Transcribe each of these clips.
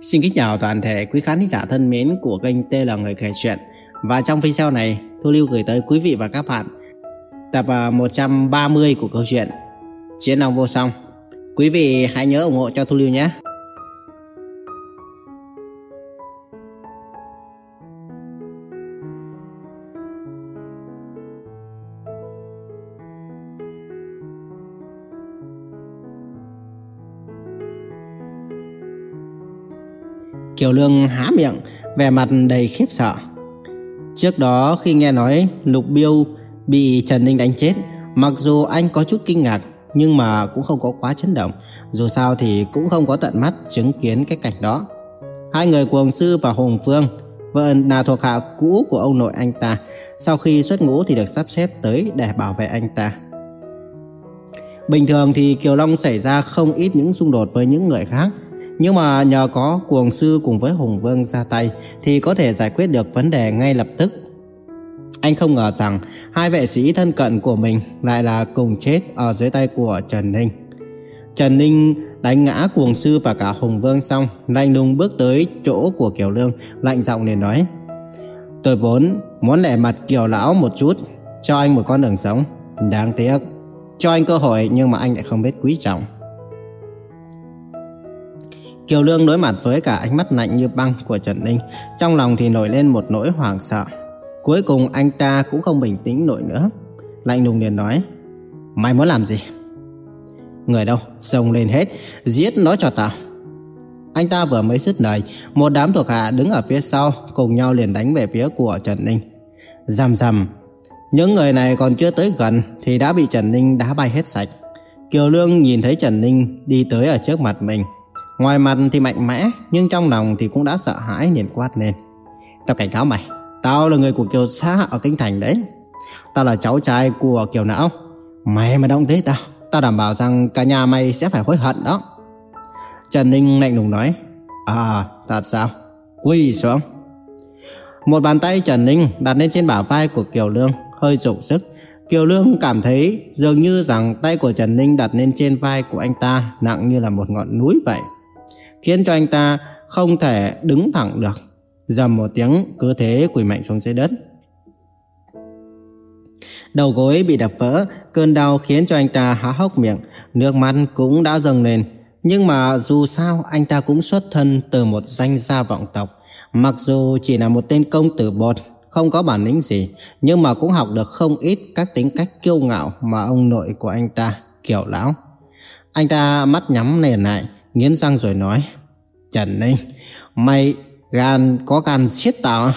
Xin kính chào toàn thể quý khán giả thân mến của kênh T là người kể chuyện. Và trong video này, Thu Lưu gửi tới quý vị và các bạn Tập à, 130 của câu chuyện Chiến Long Vô Song. Quý vị hãy nhớ ủng hộ cho Thu Lưu nhé. Kiều Lương há miệng, vẻ mặt đầy khiếp sợ. Trước đó khi nghe nói Lục Biêu bị Trần Ninh đánh chết, mặc dù anh có chút kinh ngạc nhưng mà cũng không có quá chấn động. Dù sao thì cũng không có tận mắt chứng kiến cái cảnh đó. Hai người Cuồng Sư và Hùng Phương, vợ là thuộc hạ cũ của ông nội anh ta, sau khi xuất ngũ thì được sắp xếp tới để bảo vệ anh ta. Bình thường thì Kiều Long xảy ra không ít những xung đột với những người khác, nhưng mà nhờ có cuồng sư cùng với Hùng Vương ra tay thì có thể giải quyết được vấn đề ngay lập tức. Anh không ngờ rằng hai vệ sĩ thân cận của mình lại là cùng chết ở dưới tay của Trần Ninh. Trần Ninh đánh ngã cuồng sư và cả Hùng Vương xong, lạnh lùng bước tới chỗ của Kiều Lương, lạnh giọng để nói. Tôi vốn muốn lẻ mặt Kiều Lão một chút, cho anh một con đường sống. Đáng tiếc, cho anh cơ hội nhưng mà anh lại không biết quý trọng. Kiều Lương đối mặt với cả ánh mắt lạnh như băng của Trần Ninh, trong lòng thì nổi lên một nỗi hoảng sợ. Cuối cùng anh ta cũng không bình tĩnh nổi nữa. Lạnh lùng liền nói, mày muốn làm gì? Người đâu, xông lên hết, giết nó cho tao. Anh ta vừa mới dứt lời, một đám thuộc hạ đứng ở phía sau cùng nhau liền đánh về phía của Trần Ninh. Rầm rầm, những người này còn chưa tới gần thì đã bị Trần Ninh đá bay hết sạch. Kiều Lương nhìn thấy Trần Ninh đi tới ở trước mặt mình, Ngoài mặt thì mạnh mẽ, Nhưng trong lòng thì cũng đã sợ hãi liền quát lên. Tao cảnh cáo mày, Tao là người của Kiều Sa ở Kinh Thành đấy. Tao là cháu trai của Kiều Não. Mày mà động tới tao Tao đảm bảo rằng cả nhà mày sẽ phải hối hận đó. Trần Ninh lạnh lùng nói À thật sao? Quỳ xuống. Một bàn tay Trần Ninh đặt lên trên bả vai của Kiều Lương, Hơi rụng sức. Kiều Lương cảm thấy dường như rằng tay của Trần Ninh đặt lên trên vai của anh ta nặng như là một ngọn núi vậy khiến cho anh ta không thể đứng thẳng được. Dầm một tiếng cứ thế quỳ mạnh xuống dưới đất. Đầu gối bị đập vỡ, cơn đau khiến cho anh ta há hốc miệng, nước mắt cũng đã dâng lên. Nhưng mà dù sao anh ta cũng xuất thân từ một danh gia vọng tộc. Mặc dù chỉ là một tên công tử bột, không có bản lĩnh gì, nhưng mà cũng học được không ít các tính cách kiêu ngạo mà ông nội của anh ta, kiểu lão. Anh ta mắt nhắm nền lại, nghiến răng rồi nói, Trần Ninh, Mày gan có gan siết tao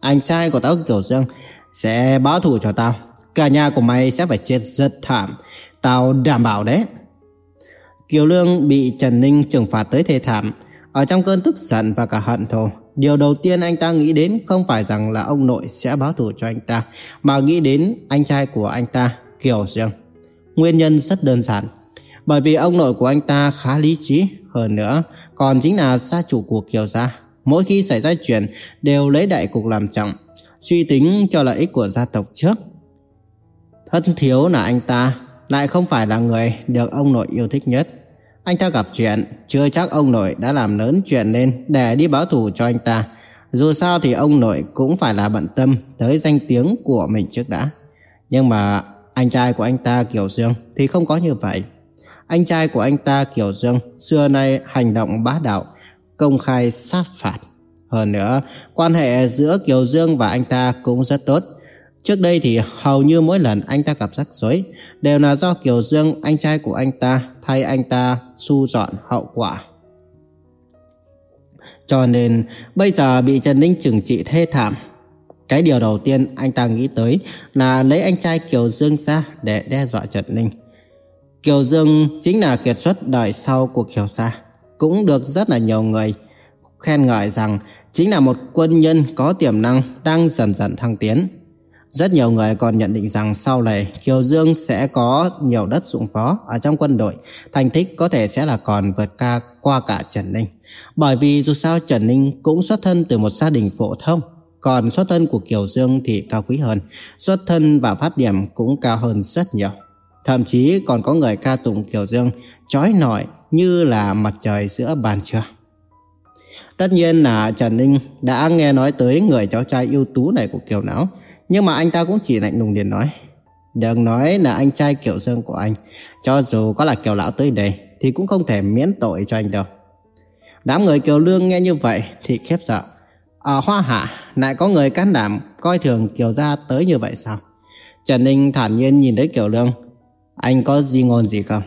Anh trai của tao Kiều Dương Sẽ báo thù cho tao. Cả nhà của mày sẽ phải chết rất thảm. Tao đảm bảo đấy. Kiều Lương bị Trần Ninh trừng phạt tới thê thảm. Ở trong cơn tức giận và cả hận thù, Điều đầu tiên anh ta nghĩ đến không phải rằng là ông nội sẽ báo thù cho anh ta, Mà nghĩ đến anh trai của anh ta, Kiều Dương. Nguyên nhân rất đơn giản. Bởi vì ông nội của anh ta khá lý trí hơn nữa, còn chính là gia chủ của Kiều Gia. Mỗi khi xảy ra chuyện đều lấy đại cục làm trọng, suy tính cho lợi ích của gia tộc trước. Thân thiếu là anh ta, lại không phải là người được ông nội yêu thích nhất. Anh ta gặp chuyện, chưa chắc ông nội đã làm lớn chuyện lên để đi báo thù cho anh ta. Dù sao thì ông nội cũng phải là bận tâm tới danh tiếng của mình trước đã. Nhưng mà anh trai của anh ta Kiều Dương thì không có như vậy. Anh trai của anh ta Kiều Dương xưa nay hành động bá đạo, công khai sát phạt. Hơn nữa, quan hệ giữa Kiều Dương và anh ta cũng rất tốt. Trước đây thì hầu như mỗi lần anh ta gặp rắc rối đều là do Kiều Dương, anh trai của anh ta, thay anh ta su dọn hậu quả. Cho nên bây giờ bị Trần Ninh trừng trị thê thảm. Cái điều đầu tiên anh ta nghĩ tới là lấy anh trai Kiều Dương ra để đe dọa Trần Ninh. Kiều Dương chính là kiệt xuất đời sau của Kiều Gia, cũng được rất là nhiều người khen ngợi rằng chính là một quân nhân có tiềm năng đang dần dần thăng tiến. Rất nhiều người còn nhận định rằng sau này Kiều Dương sẽ có nhiều đất dụng phó ở trong quân đội, thành tích có thể sẽ là còn vượt ca qua cả Trần Ninh. Bởi vì dù sao Trần Ninh cũng xuất thân từ một gia đình phổ thông, còn xuất thân của Kiều Dương thì cao quý hơn, xuất thân và phát điểm cũng cao hơn rất nhiều. Thậm chí còn có người ca tụng Kiều Dương trói nổi như là mặt trời giữa ban trưa. Tất nhiên là Trần Ninh đã nghe nói tới người cháu trai ưu tú này của Kiều Não, nhưng mà anh ta cũng chỉ lạnh lùng liền nói. Đừng nói là anh trai Kiều Dương của anh, cho dù có là Kiều Lão tới đây thì cũng không thể miễn tội cho anh đâu. Đám người Kiều Lương nghe như vậy thì khiếp sợ. Ở Hoa Hạ lại có người can đảm coi thường Kiều Gia tới như vậy sao? Trần Ninh thản nhiên nhìn thấy Kiều Lương. Anh có gì ngôn gì không?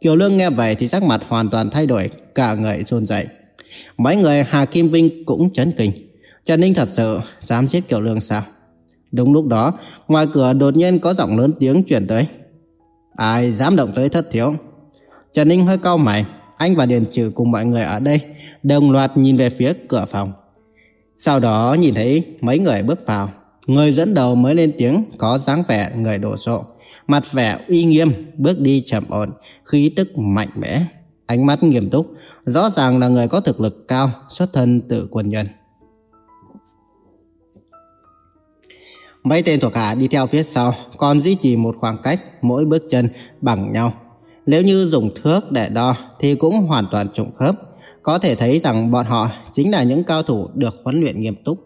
Kiều Lương nghe vậy thì sắc mặt hoàn toàn thay đổi, cả người run rẩy. Mấy người Hà Kim Vinh cũng chấn kinh. Trần Ninh thật sự dám giết Kiều Lương sao? Đúng lúc đó, ngoài cửa đột nhiên có giọng lớn tiếng chuyển tới. Ai dám động tới thất thiếu? Trần Ninh hơi cau mày, anh và Điền Trừ cùng mọi người ở đây đồng loạt nhìn về phía cửa phòng. Sau đó nhìn thấy mấy người bước vào. Người dẫn đầu mới lên tiếng có dáng vẻ người đổ sộ. Mặt vẻ uy nghiêm, bước đi chậm ổn, khí tức mạnh mẽ. Ánh mắt nghiêm túc, rõ ràng là người có thực lực cao, xuất thân từ quân nhân. Mấy tên thuộc hạ đi theo phía sau, còn duy trì một khoảng cách mỗi bước chân bằng nhau. Nếu như dùng thước để đo thì cũng hoàn toàn trùng khớp. Có thể thấy rằng bọn họ chính là những cao thủ được huấn luyện nghiêm túc.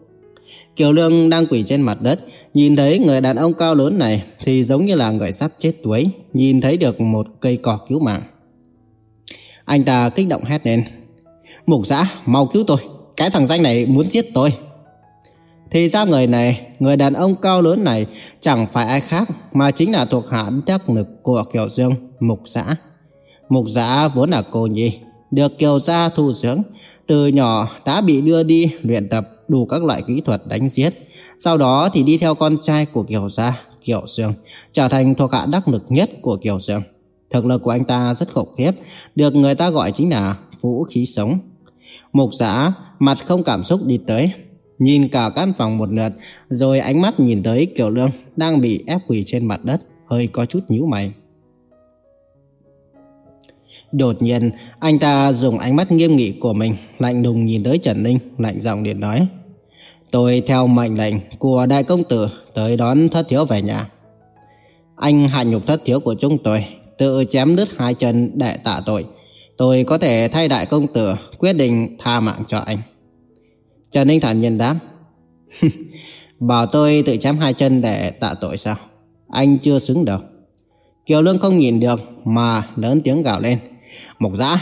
Kiều Lương đang quỳ trên mặt đất, nhìn thấy người đàn ông cao lớn này thì giống như là người sắp chết đuối, nhìn thấy được một cây cỏ cứu mạng. Anh ta kích động hét lên. Mục giã, mau cứu tôi, cái thằng danh này muốn giết tôi. Thì ra người này, người đàn ông cao lớn này chẳng phải ai khác mà chính là thuộc hạ đắc lực của Kiều Dương, Mục Giã. Mục Giã vốn là cô nhi, được Kiều Gia thu dưỡng, từ nhỏ đã bị đưa đi luyện tập đủ các loại kỹ thuật đánh giết. Sau đó thì đi theo con trai của Kiều Gia, Kiều Dương, trở thành thuộc hạ đắc lực nhất của Kiều Dương. Thực lực của anh ta rất khủng khiếp, được người ta gọi chính là vũ khí sống. Mục giã mặt không cảm xúc đi tới, nhìn cả căn phòng một lượt, rồi ánh mắt nhìn tới Kiều Lương đang bị ép quỳ trên mặt đất, hơi có chút nhíu mày. Đột nhiên, anh ta dùng ánh mắt nghiêm nghị của mình, lạnh lùng nhìn tới Trần Ninh, lạnh giọng điện nói. Tôi theo mệnh lệnh của đại công tử tới đón thất thiếu về nhà. Anh hạ nhục thất thiếu của chúng tôi, tự chém đứt hai chân để tạ tội. Tôi có thể thay đại công tử quyết định tha mạng cho anh. Trần Ninh thản nhiên đáp. Bảo tôi tự chém hai chân để tạ tội sao? Anh chưa xứng đâu. Kiều Lương không nhìn được mà lớn tiếng gào lên. Mộc giã,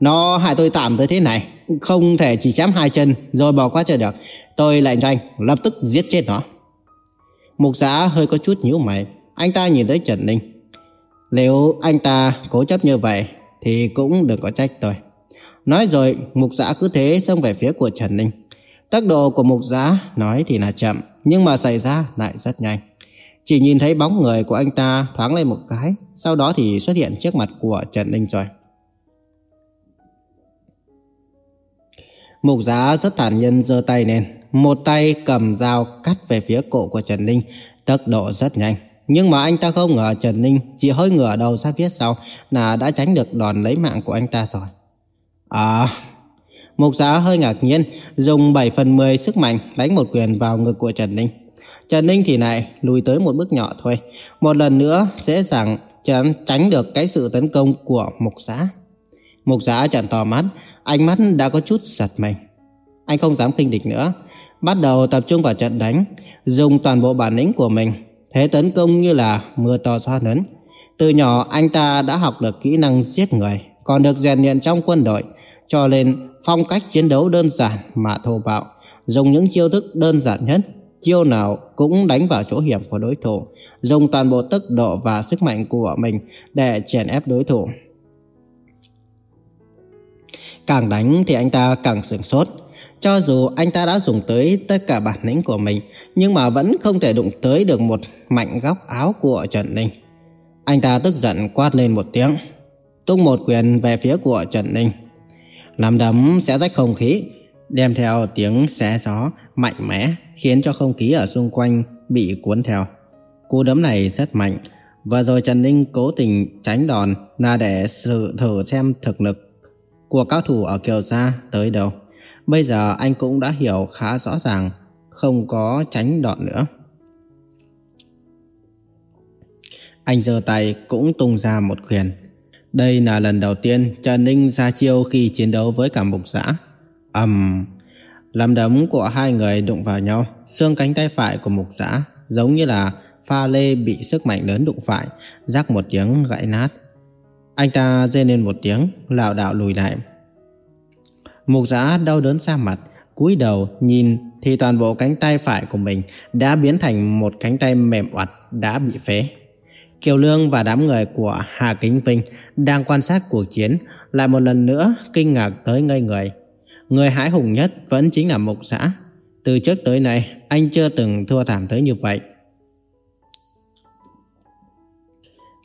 nó hại tôi tạm tới thế này. Không thể chỉ chém hai chân rồi bỏ qua cho được. Tôi lệnh cho anh lập tức giết chết nó. Mục giã hơi có chút nhíu mày. Anh ta nhìn tới Trần Ninh. Nếu anh ta cố chấp như vậy thì cũng đừng có trách tôi. Nói rồi, mục giã cứ thế xông về phía của Trần Ninh. Tốc độ của mục giã nói thì là chậm, nhưng mà xảy ra lại rất nhanh. Chỉ nhìn thấy bóng người của anh ta thoáng lên một cái, sau đó thì xuất hiện trước mặt của Trần Ninh rồi. Mục giá rất thản nhiên giơ tay lên, một tay cầm dao cắt về phía cổ của Trần Ninh, tốc độ rất nhanh. Nhưng mà anh ta không ngờ Trần Ninh chỉ hơi ngửa đầu ra phía sau là đã tránh được đòn lấy mạng của anh ta rồi. À, Mục giá hơi ngạc nhiên, dùng 7 phần 10 sức mạnh đánh một quyền vào ngực của Trần Ninh. Trần Ninh thì lại lùi tới một bước nhỏ thôi. Một lần nữa dễ dàng tránh được cái sự tấn công của mục giá. Mục giá trợn to mắt, ánh mắt đã có chút giật mình. Anh không dám khinh địch nữa, bắt đầu tập trung vào trận đánh, dùng toàn bộ bản lĩnh của mình, thế tấn công như là mưa to gió lớn. Từ nhỏ anh ta đã học được kỹ năng giết người, còn được rèn luyện trong quân đội, cho nên phong cách chiến đấu đơn giản mà thô bạo, dùng những chiêu thức đơn giản nhất, chiêu nào cũng đánh vào chỗ hiểm của đối thủ, dùng toàn bộ tốc độ và sức mạnh của mình để chèn ép đối thủ. Càng đánh thì anh ta càng sửng sốt. Cho dù anh ta đã dùng tới tất cả bản lĩnh của mình, nhưng mà vẫn không thể đụng tới được một mảnh góc áo của Trần Ninh. Anh ta tức giận quát lên một tiếng, tung một quyền về phía của Trần Ninh. Làm đấm sẽ rách không khí, đem theo tiếng xé gió mạnh mẽ khiến cho không khí ở xung quanh bị cuốn theo. Cú đấm này rất mạnh, và rồi Trần Ninh cố tình tránh đòn là để sự thử xem thực lực của cao thủ ở Kiều Gia tới đâu. Bây giờ anh cũng đã hiểu khá rõ ràng, không có tránh đòn nữa. Anh giơ tay cũng tung ra một quyền. Đây là lần đầu tiên Trần Ninh ra chiêu khi chiến đấu với cả mục giã. ầm um, làm đấm của hai người đụng vào nhau Xương cánh tay phải của mục giã Giống như là pha lê bị sức mạnh lớn đụng phải Rắc một tiếng gãy nát anh ta rên lên một tiếng, lảo đảo lùi lại Mục giã đau đớn xa mặt, cúi đầu nhìn thì toàn bộ cánh tay phải của mình đã biến thành một cánh tay mềm oặt, đã bị phế. Kiều Lương và đám người của Hà Kính Vinh đang quan sát cuộc chiến lại một lần nữa kinh ngạc tới ngây người. Người hãi hùng nhất vẫn chính là Mục Xã. Từ trước tới nay, anh chưa từng thua thảm tới như vậy.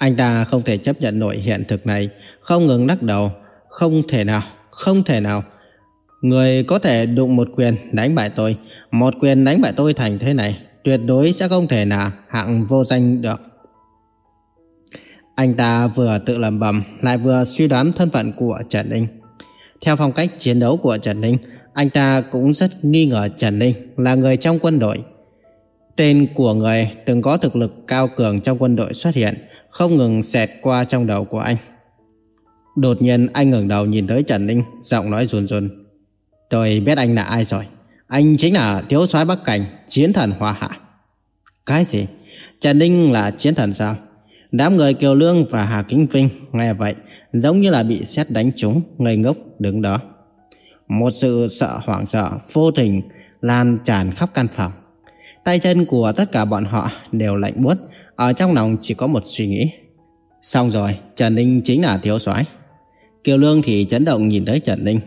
Anh ta không thể chấp nhận nổi hiện thực này, không ngừng lắc đầu, không thể nào, không thể nào. Người có thể đụng một quyền đánh bại tôi, một quyền đánh bại tôi thành thế này, tuyệt đối sẽ không thể nào hạng vô danh được. Anh ta vừa tự lẩm bẩm lại vừa suy đoán thân phận của Trần Ninh. Theo phong cách chiến đấu của Trần Ninh, anh ta cũng rất nghi ngờ Trần Ninh là người trong quân đội. Tên của người từng có thực lực cao cường trong quân đội xuất hiện, không ngừng xẹt qua trong đầu của anh. Đột nhiên anh ngẩng đầu nhìn tới Trần Ninh, giọng nói run run. Tôi biết anh là ai rồi. Anh chính là thiếu soái Bắc Cảnh, chiến thần Hoa Hạ. Cái gì? Trần Ninh là chiến thần sao? Đám người Kiều Lương và Hà Kính Vinh nghe vậy giống như là bị xét đánh trúng, ngây ngốc đứng đó. Một sự sợ hoảng sợ vô tình lan tràn khắp căn phòng. Tay chân của tất cả bọn họ đều lạnh buốt, ở trong lòng chỉ có một suy nghĩ. Xong rồi, Trần Ninh chính là thiếu soái. Kiều Lương thì chấn động nhìn tới Trần Ninh.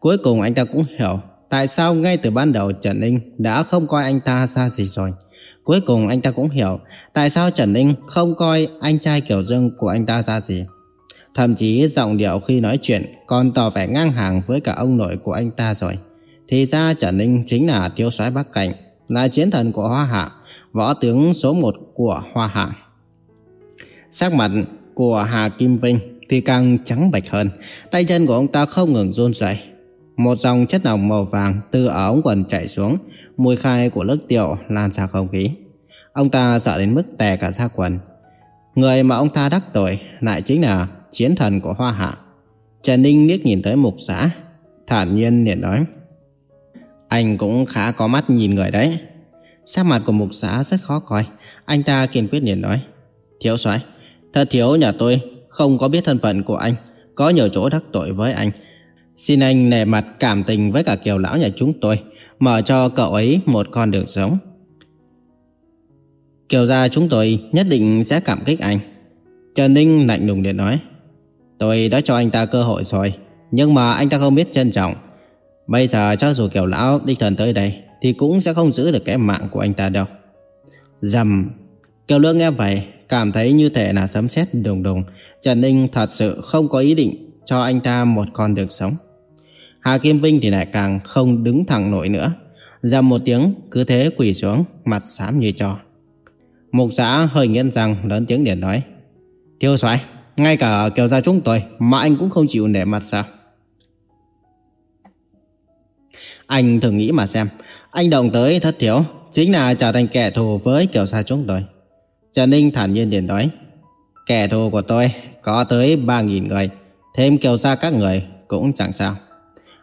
Cuối cùng anh ta cũng hiểu tại sao ngay từ ban đầu Trần Ninh đã không coi anh ta xa gì rồi. Cuối cùng anh ta cũng hiểu tại sao Trần Ninh không coi anh trai Kiều Dương của anh ta ra gì. Thậm chí giọng điệu khi nói chuyện còn tỏ vẻ ngang hàng với cả ông nội của anh ta rồi. Thì ra Trần Ninh chính là thiếu soái Bắc Cảnh, là chiến thần của Hoa Hạ, võ tướng số 1 của Hoa Hạ. Sắc mặt của Hà Kim Vinh thì càng trắng bạch hơn, tay chân của ông ta không ngừng run rẩy. Một dòng chất lỏng màu vàng từ ở ống quần chảy xuống, mùi khai của nước tiểu lan ra không khí. Ông ta sợ đến mức tè cả ra quần. Người mà ông ta đắc tội lại chính là chiến thần của Hoa Hạ. Trần Ninh liếc nhìn tới mục xã, thản nhiên liền nói. Anh cũng khá có mắt nhìn người đấy. Sắc mặt của mục xã rất khó coi. Anh ta kiên quyết liền nói. Thiếu soái thật thiếu nhà tôi không có biết thân phận của anh, có nhiều chỗ đắc tội với anh. Xin anh nề mặt cảm tình với cả kiều lão nhà chúng tôi, mở cho cậu ấy một con đường sống. Kiều gia chúng tôi nhất định sẽ cảm kích anh. Trần Ninh lạnh lùng để nói. Tôi đã cho anh ta cơ hội rồi, nhưng mà anh ta không biết trân trọng. Bây giờ cho dù Kiều lão đích thần tới đây, thì cũng sẽ không giữ được cái mạng của anh ta đâu. Dầm, Kiều Lương nghe vậy, cảm thấy như thể là sấm sét đùng đùng. Trần Ninh thật sự không có ý định cho anh ta một con đường sống. Hà Kim Vinh thì lại càng không đứng thẳng nổi nữa. Dầm một tiếng, cứ thế quỳ xuống, mặt xám như cho. Mục xã hơi nghiến răng lớn tiếng để nói. Thiêu soái ngay cả kiều gia chúng tôi mà anh cũng không chịu nể mặt sao? Anh thử nghĩ mà xem, anh đồng tới thất thiếu, chính là trở thành kẻ thù với kiều xa chúng tôi. Trần Ninh thản nhiên điện nói. Kẻ thù của tôi có tới 3.000 người, thêm kiều xa các người cũng chẳng sao.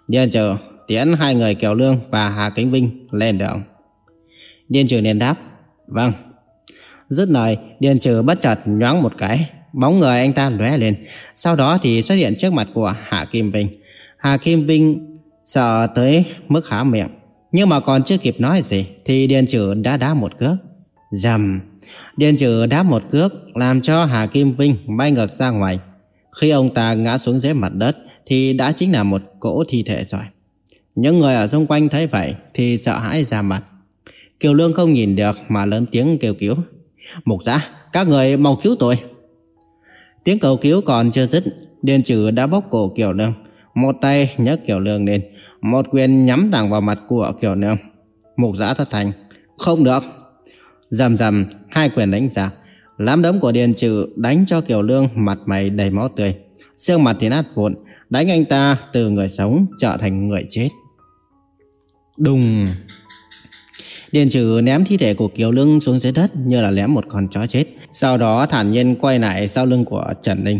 Điền trừ tiến hai người Kiều Lương và Hà Kính Vinh lên đường. Điền trừ liền đáp, vâng. Dứt lời, Điền trừ bất chợt nhoáng một cái, bóng người anh ta lóe lên, sau đó thì xuất hiện trước mặt của Hà Kim Vinh. Hà Kim Vinh sợ tới mức há miệng, nhưng mà còn chưa kịp nói gì thì Điền trừ đã đá một cước. Dầm, Điền trừ đá một cước làm cho Hà Kim Vinh bay ngược ra ngoài. Khi ông ta ngã xuống dưới mặt đất, thì đã chính là một cỗ thi thể rồi. Những người ở xung quanh thấy vậy thì sợ hãi ra mặt. Kiều Lương không nhìn được mà lớn tiếng kêu cứu. Mục giã, các người mau cứu tôi. Tiếng cầu cứu còn chưa dứt, Điền Trừ đã bóc cổ Kiều Lương. Một tay nhấc Kiều Lương lên, một quyền nhắm thẳng vào mặt của Kiều Lương. Mục giã thất thành. Không được. Dầm dầm, hai quyền đánh ra. Lám đấm của Điền Trừ đánh cho Kiều Lương mặt mày đầy máu tươi. Xương mặt thì nát vụn, đánh anh ta từ người sống trở thành người chết. Đùng! Điền trừ ném thi thể của Kiều Lương xuống dưới đất như là ném một con chó chết. Sau đó thản nhiên quay lại sau lưng của Trần Ninh.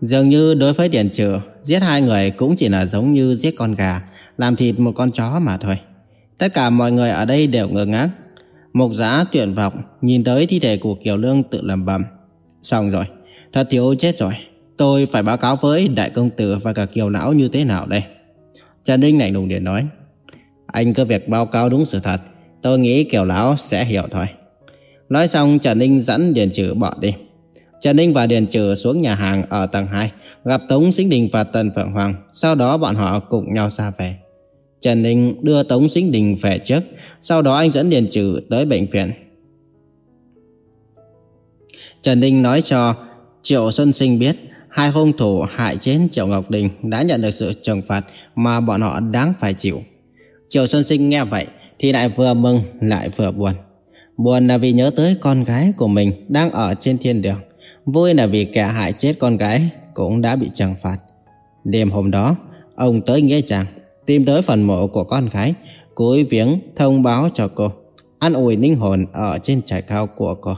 Dường như đối với Điền trừ, giết hai người cũng chỉ là giống như giết con gà, làm thịt một con chó mà thôi. Tất cả mọi người ở đây đều ngơ ngác. Mục giá tuyển vọng nhìn tới thi thể của Kiều Lương tự lẩm bẩm. Xong rồi, thật thiếu chết rồi. Tôi phải báo cáo với đại công tử và cả Kiều Lão như thế nào đây? Trần Ninh lạnh lùng điện nói. Anh cứ việc báo cáo đúng sự thật. Tôi nghĩ Kiều Lão sẽ hiểu thôi. Nói xong Trần Ninh dẫn Điền Trừ bỏ đi. Trần Ninh và Điền Trừ xuống nhà hàng ở tầng 2, gặp Tống Sinh Đình và Tần Phượng Hoàng, sau đó bọn họ cùng nhau ra về. Trần Ninh đưa Tống Sinh Đình về trước, sau đó anh dẫn Điền Trừ tới bệnh viện. Trần Ninh nói cho Triệu Xuân Sinh biết hai hung thủ hại chết Triệu Ngọc Đình đã nhận được sự trừng phạt mà bọn họ đáng phải chịu. Triệu Xuân Sinh nghe vậy thì lại vừa mừng lại vừa buồn. Buồn là vì nhớ tới con gái của mình đang ở trên thiên đường. Vui là vì kẻ hại chết con gái cũng đã bị trừng phạt. Đêm hôm đó, ông tới Nghĩa Trang, tìm tới phần mộ của con gái, cúi viếng thông báo cho cô, an ủi linh hồn ở trên trại cao của cô.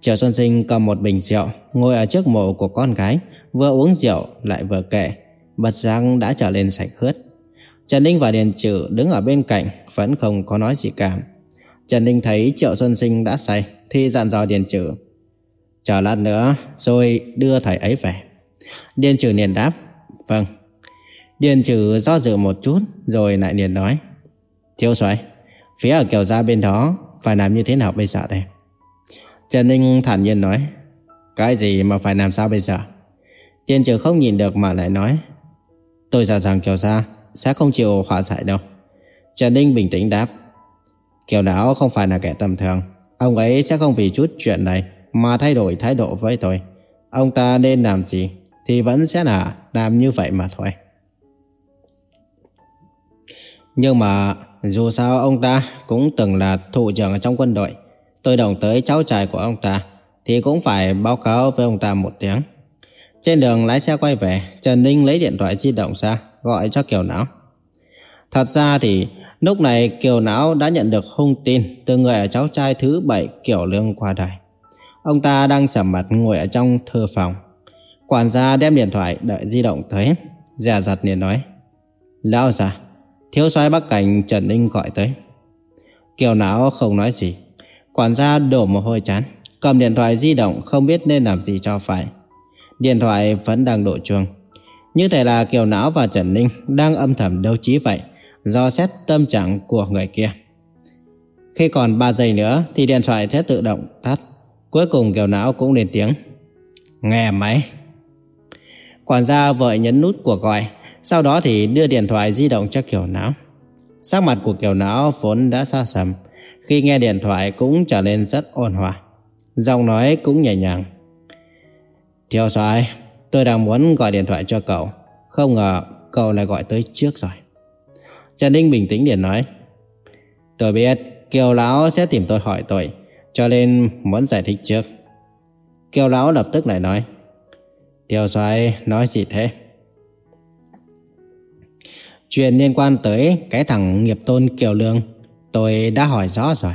Triệu Xuân Sinh cầm một bình rượu, ngồi ở trước mộ của con gái, vừa uống rượu lại vừa kể, bật răng đã trở lên sạch khướt. Trần Ninh và Điền Trừ đứng ở bên cạnh, vẫn không có nói gì cả. Trần Ninh thấy Triệu Xuân Sinh đã say, thì dặn dò Điền Trừ. Chờ lát nữa, rồi đưa thầy ấy về. Điền Trừ liền đáp, vâng. Điền Trừ do dự một chút, rồi lại liền nói. Thiếu soái phía ở kiểu Gia bên đó, phải làm như thế nào bây giờ đây? Trần Ninh thản nhiên nói Cái gì mà phải làm sao bây giờ điền trừ không nhìn được mà lại nói Tôi sợ rằng kiểu Gia Sẽ không chịu hòa giải đâu Trần Ninh bình tĩnh đáp Kiều Đáo không phải là kẻ tầm thường Ông ấy sẽ không vì chút chuyện này mà thay đổi thái độ với tôi Ông ta nên làm gì Thì vẫn sẽ là làm như vậy mà thôi Nhưng mà Dù sao ông ta cũng từng là thủ trưởng ở trong quân đội tôi đồng tới cháu trai của ông ta thì cũng phải báo cáo với ông ta một tiếng. Trên đường lái xe quay về, Trần Ninh lấy điện thoại di động ra gọi cho Kiều Não. Thật ra thì lúc này Kiều Não đã nhận được hung tin từ người ở cháu trai thứ bảy Kiều Lương qua đời. Ông ta đang sầm mặt ngồi ở trong thư phòng. Quản gia đem điện thoại đợi di động tới, dè dặt liền nói. Lão già, thiếu soái Bắc Cảnh Trần Ninh gọi tới. Kiều Não không nói gì, Quản gia đổ mồ hôi chán Cầm điện thoại di động không biết nên làm gì cho phải Điện thoại vẫn đang đổ chuông Như thể là Kiều Não và Trần Ninh Đang âm thầm đấu trí vậy Do xét tâm trạng của người kia Khi còn 3 giây nữa Thì điện thoại sẽ tự động tắt Cuối cùng Kiều Não cũng lên tiếng Nghe máy Quản gia vội nhấn nút cuộc gọi Sau đó thì đưa điện thoại di động cho Kiều Não Sắc mặt của Kiều Não vốn đã xa sầm khi nghe điện thoại cũng trở nên rất ôn hòa. Giọng nói cũng nhẹ nhàng. Thiếu soái, tôi đang muốn gọi điện thoại cho cậu. Không ngờ cậu lại gọi tới trước rồi. Trần Ninh bình tĩnh liền nói. Tôi biết Kiều Lão sẽ tìm tôi hỏi tôi, cho nên muốn giải thích trước. Kiều Lão lập tức lại nói. Thiếu soái nói gì thế? Chuyện liên quan tới cái thằng nghiệp tôn Kiều Lương, Tôi đã hỏi rõ rồi.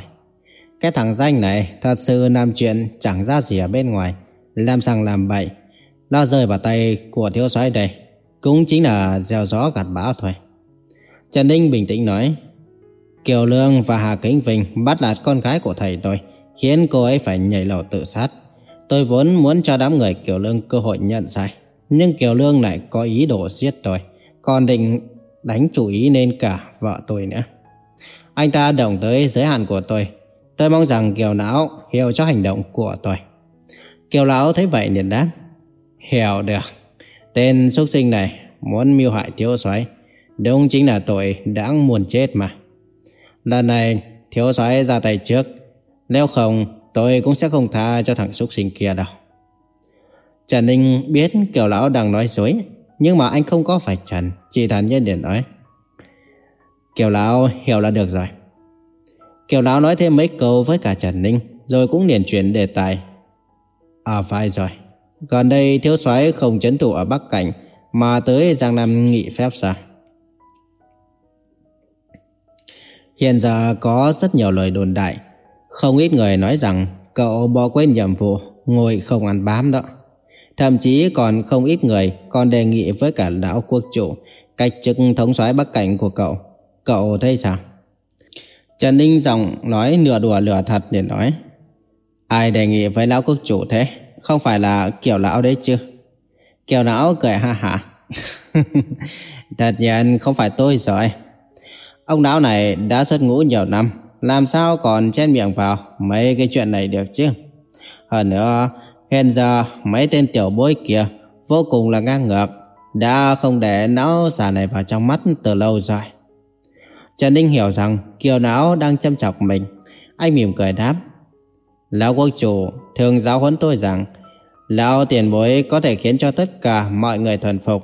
Cái thằng danh này thật sự làm chuyện chẳng ra gì ở bên ngoài. Làm sằng làm bậy. Nó rơi vào tay của thiếu soái đây. Cũng chính là gieo gió gặt bão thôi. Trần Ninh bình tĩnh nói. Kiều Lương và Hà Kính Vinh bắt lạt con gái của thầy tôi. Khiến cô ấy phải nhảy lầu tự sát. Tôi vốn muốn cho đám người Kiều Lương cơ hội nhận sai. Nhưng Kiều Lương lại có ý đồ giết tôi. Còn định đánh chủ ý lên cả vợ tôi nữa. Anh ta động tới giới hạn của tôi. Tôi mong rằng Kiều Lão hiểu cho hành động của tôi. Kiều Lão thấy vậy liền đáp. Hiểu được. Tên xuất sinh này muốn mưu hại thiếu soái, Đúng chính là tội đáng muốn chết mà. Lần này thiếu soái ra tay trước. Nếu không tôi cũng sẽ không tha cho thằng xuất sinh kia đâu. Trần Ninh biết kiểu Lão đang nói dối. Nhưng mà anh không có phải trần. Chỉ thản nhiên để nói. Kiều Lão hiểu là được rồi. Kiều Lão nói thêm mấy câu với cả Trần Ninh, rồi cũng liền chuyển đề tài. À phải rồi, gần đây thiếu soái không chấn thủ ở Bắc Cảnh, mà tới Giang Nam nghỉ phép sao? Hiện giờ có rất nhiều lời đồn đại, không ít người nói rằng cậu bỏ quên nhiệm vụ, ngồi không ăn bám đó. Thậm chí còn không ít người còn đề nghị với cả lão quốc chủ cách chức thống soái Bắc Cảnh của cậu. Cậu thấy sao? Trần Ninh giọng nói nửa đùa nửa thật để nói. Ai đề nghị với lão quốc chủ thế? Không phải là kiểu lão đấy chứ? Kiều lão cười ha hả. Thật nhiên không phải tôi rồi. Ông lão này đã xuất ngũ nhiều năm, làm sao còn chen miệng vào mấy cái chuyện này được chứ? Hơn nữa, hiện giờ mấy tên tiểu bối kia vô cùng là ngang ngược, đã không để não giả này vào trong mắt từ lâu rồi. Trần Ninh hiểu rằng Kiều não đang châm chọc mình. Anh mỉm cười đáp. Lão quốc chủ thường giáo huấn tôi rằng Lão tiền bối có thể khiến cho tất cả mọi người thuần phục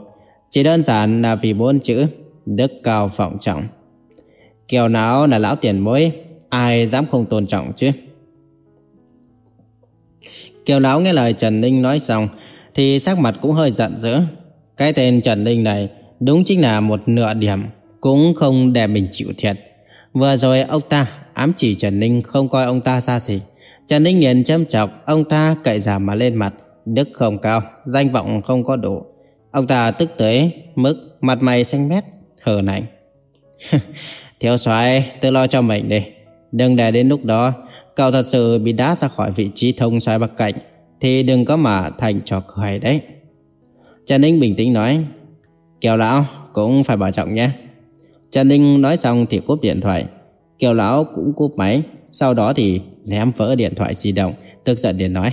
Chỉ đơn giản là vì bốn chữ Đức cao vọng trọng Kiều não là lão tiền bối, Ai dám không tôn trọng chứ? Kiều lão nghe lời Trần Ninh nói xong, Thì sắc mặt cũng hơi giận dữ. Cái tên Trần Ninh này Đúng chính là một nửa điểm Cũng không để mình chịu thiệt. Vừa rồi ông ta ám chỉ Trần Ninh Không coi ông ta xa gì. Trần Ninh liền châm chọc, Ông ta cậy giả mà lên mặt, Đức không cao, Danh vọng không có đủ. Ông ta tức tới mức mặt mày xanh mét, hờ nảnh Thiếu soái, tự lo cho mình đi. Đừng để đến lúc đó, Cậu thật sự bị đá ra khỏi vị trí thông soái bắc cạnh Thì đừng có mà thành trò cười đấy. Trần Ninh bình tĩnh nói, Kiều lão cũng phải bảo trọng nhé. Trần Ninh nói xong thì cúp điện thoại. Kiều lão cũng cúp máy, Sau đó thì ném vỡ điện thoại di động, Tức giận để nói,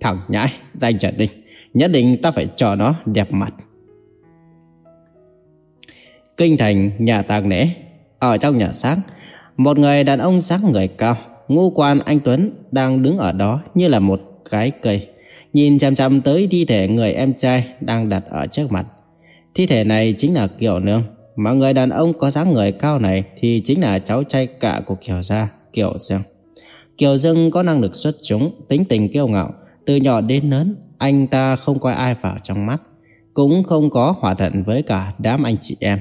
Thằng nhãi, danh Trần Ninh, Nhất định ta phải cho nó đẹp mặt. Kinh thành nhà tang lễ ở trong nhà xác, Một người đàn ông sáng người cao, Ngũ quan anh Tuấn đang đứng ở đó Như là một cái cây, Nhìn chăm chăm tới thi thể người em trai Đang đặt ở trước mặt. Thi thể này chính là Kiều Nương. Mà người đàn ông có dáng người cao này Thì chính là cháu trai cả của Kiều Gia, Kiều Dương. Kiều Dương có năng lực xuất chúng, Tính tình kiêu ngạo. Từ nhỏ đến lớn, Anh ta không coi ai vào trong mắt, Cũng không có hòa thuận với cả đám anh chị em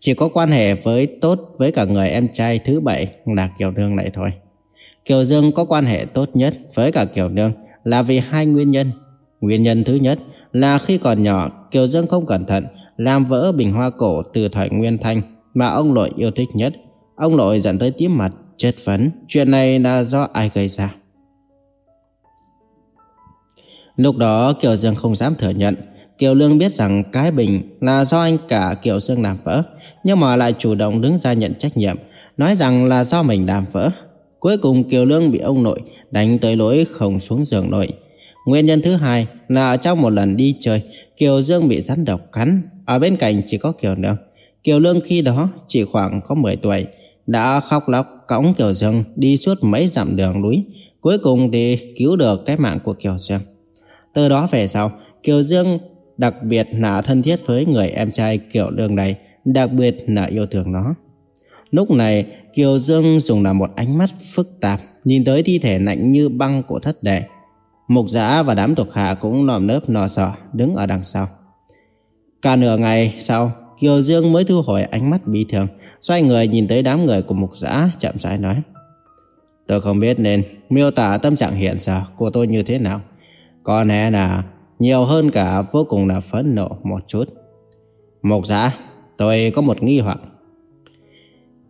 chỉ có quan hệ với tốt với cả người em trai thứ bảy là Kiều Nương này thôi. Kiều Dương có quan hệ tốt nhất với cả Kiều Nương là vì hai nguyên nhân. Nguyên nhân thứ nhất là khi còn nhỏ Kiều Dương không cẩn thận làm vỡ bình hoa cổ từ thời Nguyên Thanh mà ông nội yêu thích nhất. Ông nội dẫn tới tím mặt, chất vấn. Chuyện này là do ai gây ra? Lúc đó Kiều Dương không dám thừa nhận. Kiều Lương biết rằng cái bình là do anh cả Kiều Dương làm vỡ nhưng mà lại chủ động đứng ra nhận trách nhiệm, nói rằng là do mình làm vỡ. Cuối cùng Kiều Lương bị ông nội đánh tới lối không xuống giường nổi. Nguyên nhân thứ hai là trong một lần đi chơi, Kiều Dương bị rắn độc cắn, ở bên cạnh chỉ có Kiều Lương. Kiều Lương khi đó chỉ khoảng có 10 tuổi, đã khóc lóc cõng Kiều Dương đi suốt mấy dặm đường núi, cuối cùng thì cứu được cái mạng của Kiều Dương. Từ đó về sau, Kiều Dương đặc biệt là thân thiết với người em trai Kiều Lương này, đặc biệt là yêu thương nó. Lúc này, Kiều Dương dùng là một ánh mắt phức tạp, nhìn tới thi thể lạnh như băng của thất đệ. Mục giã và đám thuộc hạ cũng nòm nớp nò sợ đứng ở đằng sau. Cả nửa ngày sau, Kiều Dương mới thu hồi ánh mắt bi thường, xoay người nhìn tới đám người của mục giã chậm rãi nói. Tôi không biết nên miêu tả tâm trạng hiện giờ của tôi như thế nào. Có lẽ là nhiều hơn cả vô cùng là phẫn nộ một chút. Mục giã, Tôi có một nghi hoặc.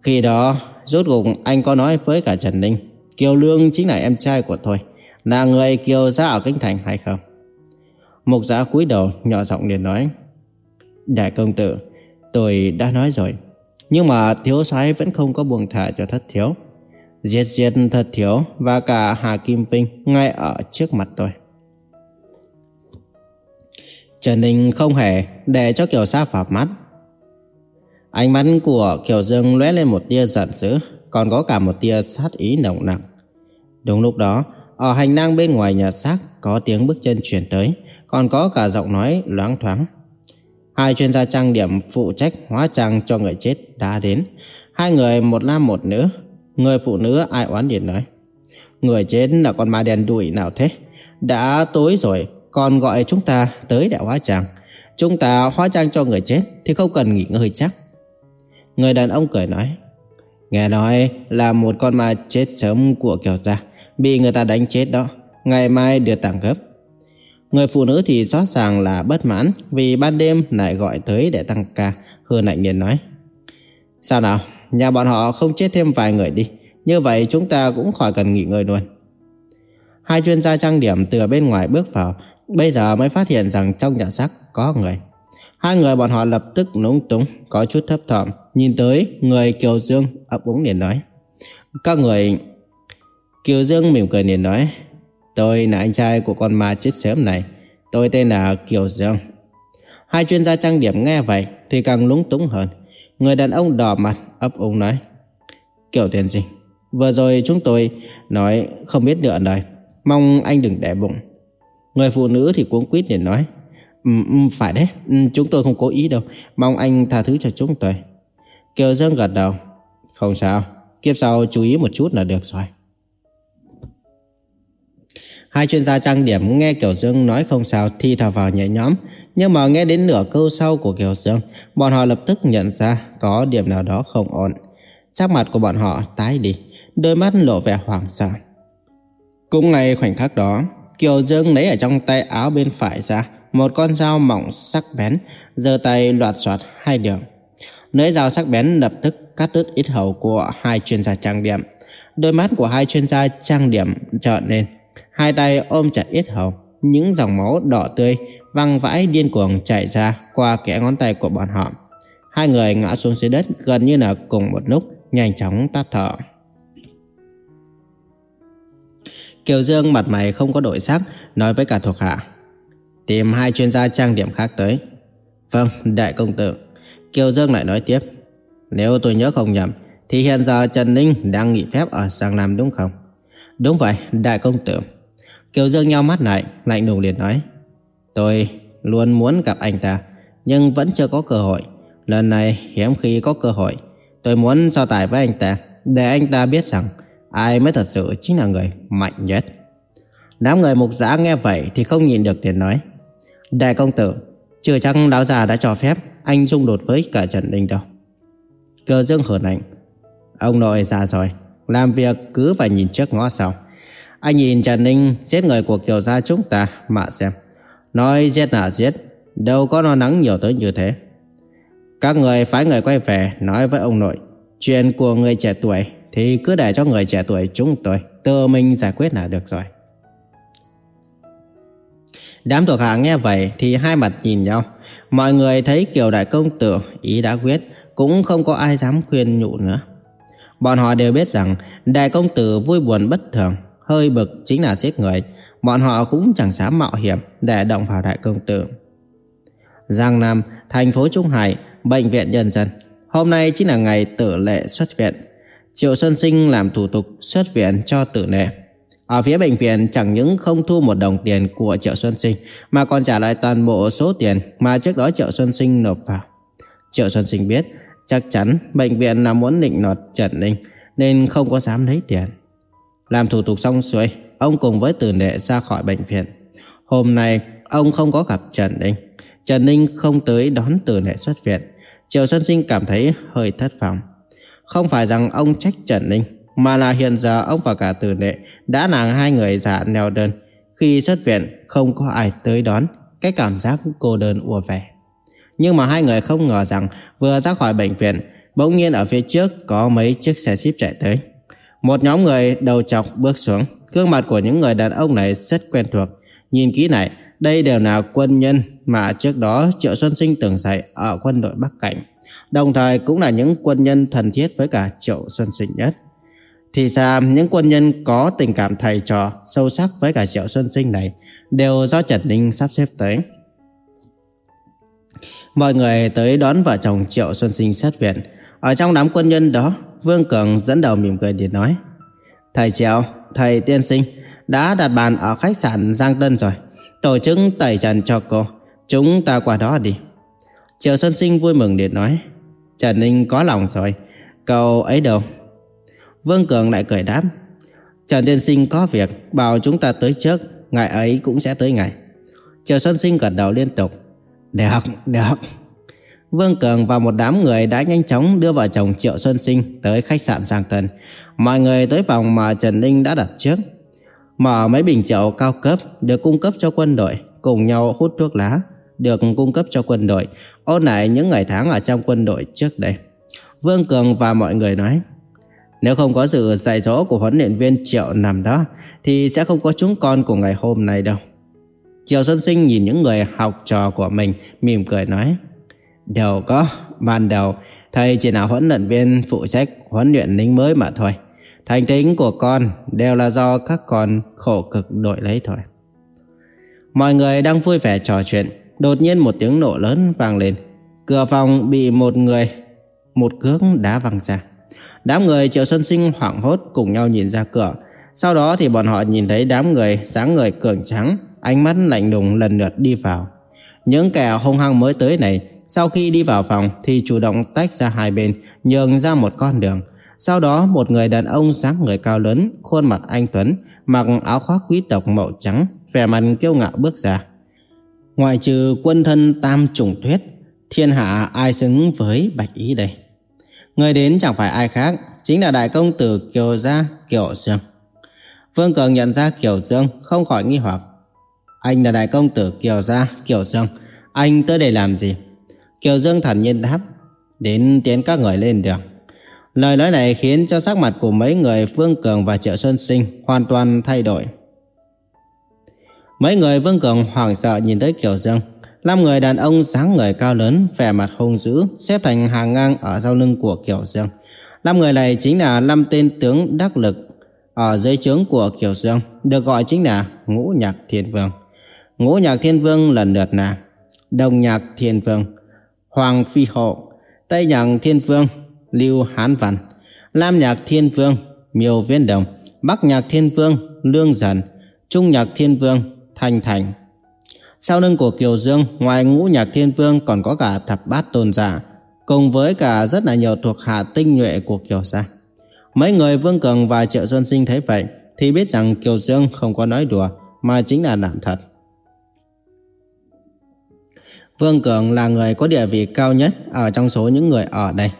Khi đó, rốt cuộc anh có nói với cả Trần Ninh, Kiều Lương chính là em trai của tôi, là người Kiều gia ở Kinh Thành hay không? Mục giã cúi đầu nhỏ giọng liền nói, Đại công tử, tôi đã nói rồi, nhưng mà thiếu soái vẫn không có buông thả cho thất thiếu. Giết giết thật thiếu và cả Hà Kim Vinh ngay ở trước mặt tôi. Trần Ninh không hề để cho Kiều Sa vào mắt Ánh mắt của Kiều Dương lóe lên một tia giận dữ, còn có cả một tia sát ý nồng nặc. Đúng lúc đó, ở hành lang bên ngoài nhà xác có tiếng bước chân chuyển tới, còn có cả giọng nói loáng thoáng. Hai chuyên gia trang điểm phụ trách hóa trang cho người chết đã đến. Hai người một nam một nữ. Người phụ nữ ai oán điện nói. Người chết là con ma đen đuổi nào thế? Đã tối rồi, còn gọi chúng ta tới để hóa trang. Chúng ta hóa trang cho người chết thì không cần nghỉ ngơi chắc. Người đàn ông cười nói Nghe nói là một con ma chết sớm của Kiều Gia Bị người ta đánh chết đó Ngày mai đưa tàng gấp Người phụ nữ thì rõ ràng là bất mãn Vì ban đêm lại gọi tới để tăng ca Hương lạnh Nhiên nói. Sao nào, nhà bọn họ không chết thêm vài người đi. Như vậy chúng ta cũng khỏi cần nghỉ ngơi luôn. Hai chuyên gia trang điểm từ bên ngoài bước vào, bây giờ mới phát hiện rằng trong nhà xác có người. Hai người bọn họ lập tức núng túng, có chút thấp thỏm, nhìn tới người Kiều Dương à, ấp úng liền nói. Các người... Kiều Dương mỉm cười liền nói, tôi là anh trai của con ma chết sớm này, tôi tên là Kiều Dương. Hai chuyên gia trang điểm nghe vậy thì càng lúng túng hơn. Người đàn ông đỏ mặt ấp úng nói, Kiều Thiên sinh, vừa rồi chúng tôi nói không biết nữa đời. mong anh đừng để bụng. Người phụ nữ thì cuống quýt liền nói, Um, um, phải đấy, um, chúng tôi không cố ý đâu, mong anh tha thứ cho chúng tôi. Kiều Dương gật đầu, không sao, kiếp sau chú ý một chút là được rồi. Hai chuyên gia trang điểm nghe Kiều Dương nói không sao thì thở vào nhẹ nhõm, nhưng mà nghe đến nửa câu sau của Kiều Dương, bọn họ lập tức nhận ra có điểm nào đó không ổn. Sắc mặt của bọn họ tái đi, đôi mắt lộ vẻ hoảng sợ. Cũng ngay khoảnh khắc đó, Kiều Dương lấy ở trong tay áo bên phải ra một con dao mỏng sắc bén, giơ tay loạt soạt hai đường. Lưỡi dao sắc bén lập tức cắt đứt ít hầu của hai chuyên gia trang điểm. Đôi mắt của hai chuyên gia trang điểm trợn lên, hai tay ôm chặt ít hầu, những dòng máu đỏ tươi văng vãi điên cuồng chảy ra qua kẽ ngón tay của bọn họ. Hai người ngã xuống dưới đất gần như là cùng một lúc, nhanh chóng tắt thở. Kiều Dương mặt mày không có đổi sắc, nói với cả thuộc hạ. Tìm hai chuyên gia trang điểm khác tới. Vâng, đại công tử. Kiều Dương lại nói tiếp. Nếu tôi nhớ không nhầm, thì hiện giờ Trần Ninh đang nghỉ phép ở Giang Nam đúng không? Đúng vậy, đại công tử. Kiều Dương nhau mắt lại, lạnh lùng liền nói. Tôi luôn muốn gặp anh ta, nhưng vẫn chưa có cơ hội. Lần này hiếm khi có cơ hội. Tôi muốn so tài với anh ta, để anh ta biết rằng ai mới thật sự chính là người mạnh nhất. Đám người mục giã nghe vậy thì không nhìn được tiền nói. Đại công tử, chưa chắc lão già đã cho phép anh xung đột với cả Trần Ninh đâu. Cơ dương hờn anh. Ông nội già rồi, làm việc cứ phải nhìn trước ngó sau. Anh nhìn Trần Ninh giết người của Kiều gia chúng ta mà xem. Nói giết là giết, đâu có lo nắng nhiều tới như thế. Các người phái người quay về nói với ông nội, chuyện của người trẻ tuổi thì cứ để cho người trẻ tuổi chúng tôi tự mình giải quyết là được rồi. Đám thuộc hạ nghe vậy thì hai mặt nhìn nhau. Mọi người thấy Kiều Đại Công Tử ý đã quyết, cũng không có ai dám khuyên nhủ nữa. Bọn họ đều biết rằng Đại Công Tử vui buồn bất thường, hơi bực chính là giết người. Bọn họ cũng chẳng dám mạo hiểm để động vào Đại Công Tử. Giang Nam, thành phố Trung Hải, bệnh viện nhân dân. Hôm nay chính là ngày tử lệ xuất viện. Triệu Xuân Sinh làm thủ tục xuất viện cho tử lệ. Ở phía bệnh viện chẳng những không thu một đồng tiền của Triệu Xuân Sinh mà còn trả lại toàn bộ số tiền mà trước đó Triệu Xuân Sinh nộp vào. Triệu Xuân Sinh biết chắc chắn bệnh viện là muốn định nọt Trần Ninh nên không có dám lấy tiền. Làm thủ tục xong xuôi, ông cùng với tử nệ ra khỏi bệnh viện. Hôm nay, ông không có gặp Trần Ninh. Trần Ninh không tới đón tử nệ xuất viện. Triệu Xuân Sinh cảm thấy hơi thất vọng. Không phải rằng ông trách Trần Ninh mà là hiện giờ ông và cả tử đệ đã là hai người già neo đơn. Khi xuất viện không có ai tới đón, cái cảm giác cô đơn ùa về. Nhưng mà hai người không ngờ rằng vừa ra khỏi bệnh viện, bỗng nhiên ở phía trước có mấy chiếc xe ship chạy tới. Một nhóm người đầu chọc bước xuống, gương mặt của những người đàn ông này rất quen thuộc. Nhìn kỹ này, đây đều là quân nhân mà trước đó Triệu Xuân Sinh từng dạy ở quân đội Bắc Cảnh. Đồng thời cũng là những quân nhân thân thiết với cả Triệu Xuân Sinh nhất. Thì ra những quân nhân có tình cảm thầy trò sâu sắc với cả Triệu Xuân Sinh này đều do Trần Ninh sắp xếp tới. Mọi người tới đón vợ chồng Triệu Xuân Sinh xuất viện. Ở trong đám quân nhân đó, Vương Cường dẫn đầu mỉm cười để nói. Thầy Triệu, thầy tiên sinh đã đặt bàn ở khách sạn Giang Tân rồi. Tổ chức tẩy trần cho cô. Chúng ta qua đó đi. Triệu Xuân Sinh vui mừng để nói. Trần Ninh có lòng rồi. Cậu ấy đâu? Vương Cường lại cười đáp Trần Tiên Sinh có việc Bảo chúng ta tới trước Ngài ấy cũng sẽ tới ngày Triều Xuân Sinh gật đầu liên tục Được, được Vương Cường và một đám người đã nhanh chóng đưa vợ chồng Triệu Xuân Sinh tới khách sạn Giang Tân. Mọi người tới phòng mà Trần Ninh đã đặt trước. Mở mấy bình rượu cao cấp được cung cấp cho quân đội, cùng nhau hút thuốc lá. được cung cấp cho quân đội, ôn lại những ngày tháng ở trong quân đội trước đây. Vương Cường và mọi người nói, nếu không có sự dạy dỗ của huấn luyện viên Triệu nằm đó, thì sẽ không có chúng con của ngày hôm nay đâu. Triệu Xuân Sinh nhìn những người học trò của mình, mỉm cười nói, đều có, ban đầu thầy chỉ là huấn luyện viên phụ trách huấn luyện lính mới mà thôi. Thành tính của con đều là do các con khổ cực đổi lấy thôi. Mọi người đang vui vẻ trò chuyện, đột nhiên một tiếng nổ lớn vang lên. Cửa phòng bị một người, một cước đá văng ra. Đám người Triệu Xuân Sinh hoảng hốt cùng nhau nhìn ra cửa. Sau đó thì bọn họ nhìn thấy đám người dáng người cường trắng, ánh mắt lạnh lùng lần lượt đi vào. Những kẻ hung hăng mới tới này, sau khi đi vào phòng thì chủ động tách ra hai bên, nhường ra một con đường. Sau đó một người đàn ông dáng người cao lớn, khuôn mặt anh Tuấn, mặc áo khoác quý tộc màu trắng, vẻ mặt kiêu ngạo bước ra. Ngoại trừ quân thân tam trùng tuyết, thiên hạ ai xứng với bạch ý đây? Người đến chẳng phải ai khác, chính là đại công tử Kiều Gia Kiều Dương. Vương Cường nhận ra Kiều Dương không khỏi nghi hoặc. Anh là đại công tử Kiều Gia Kiều Dương, anh tới đây làm gì? Kiều Dương thản nhiên đáp, đến tiến các người lên đường. Lời nói này khiến cho sắc mặt của mấy người Vương Cường và Triệu Xuân Sinh hoàn toàn thay đổi. Mấy người Vương Cường hoảng sợ nhìn thấy Kiều Dương. Năm người đàn ông dáng người cao lớn, vẻ mặt hung dữ, xếp thành hàng ngang ở sau lưng của Kiều Dương. Năm người này chính là năm tên tướng đắc lực ở dưới trướng của Kiều Dương, được gọi chính là Ngũ Nhạc Thiên Vương. Ngũ Nhạc Thiên Vương lần lượt là đồng Nhạc Thiên Vương, Hoàng Phi Hộ, Tây Nhạc Thiên Vương, Lưu Hán Văn, Lam Nhạc Thiên Vương, Miêu Viên Đồng, Bắc Nhạc Thiên Vương, Lương Dần, Trung Nhạc Thiên Vương, Thanh Thành. Sau lưng của Kiều Dương, ngoài ngũ nhạc thiên vương còn có cả thập bát tôn giả, cùng với cả rất là nhiều thuộc hạ tinh nhuệ của Kiều gia. Mấy người Vương Cường và Triệu Xuân Sinh thấy vậy, thì biết rằng Kiều Dương không có nói đùa, mà chính là làm thật. Vương Cường là người có địa vị cao nhất ở trong số những người ở đây.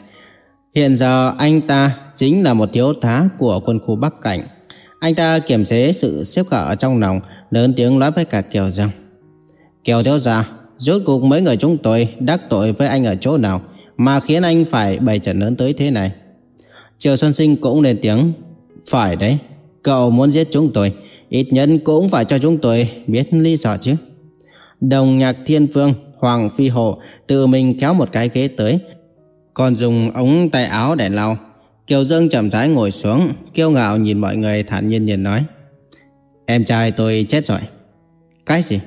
Hiện giờ anh ta chính là một thiếu tá của quân khu Bắc Cảnh. Anh ta kiềm chế sự xếp khở ở trong lòng, lớn tiếng nói với cả Kiều dương Kiều thiếu gia, rốt cuộc mấy người chúng tôi đắc tội với anh ở chỗ nào mà khiến anh phải bày trận lớn tới thế này. Triều Xuân Sinh cũng lên tiếng Phải đấy, cậu muốn giết chúng tôi, ít nhất cũng phải cho chúng tôi biết lý do chứ. Đồng nhạc thiên phương, Hoàng Phi Hộ tự mình kéo một cái ghế tới, còn dùng ống tay áo để lau. Kiều Dương chậm rãi ngồi xuống, kiêu ngạo nhìn mọi người thản nhiên nhìn nói. Em trai tôi chết rồi. Cái gì?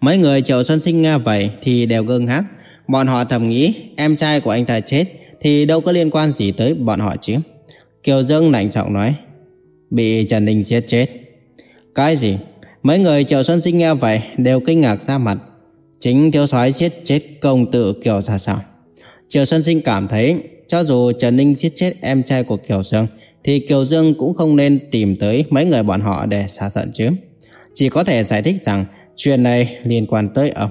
Mấy người Triệu Xuân Sinh nghe vậy thì đều gương hắc. Bọn họ thầm nghĩ, em trai của anh ta chết thì đâu có liên quan gì tới bọn họ chứ. Kiều Dương lạnh giọng nói. Bị Trần Đình giết chết. Cái gì? Mấy người Triệu Xuân Sinh nghe vậy đều kinh ngạc ra mặt. Chính thiếu soái giết chết công tử Kiều ra sao? Triệu Xuân Sinh cảm thấy, cho dù Trần Ninh giết chết em trai của Kiều Dương, thì Kiều Dương cũng không nên tìm tới mấy người bọn họ để xả giận chứ. Chỉ có thể giải thích rằng chuyện này liên quan tới ông.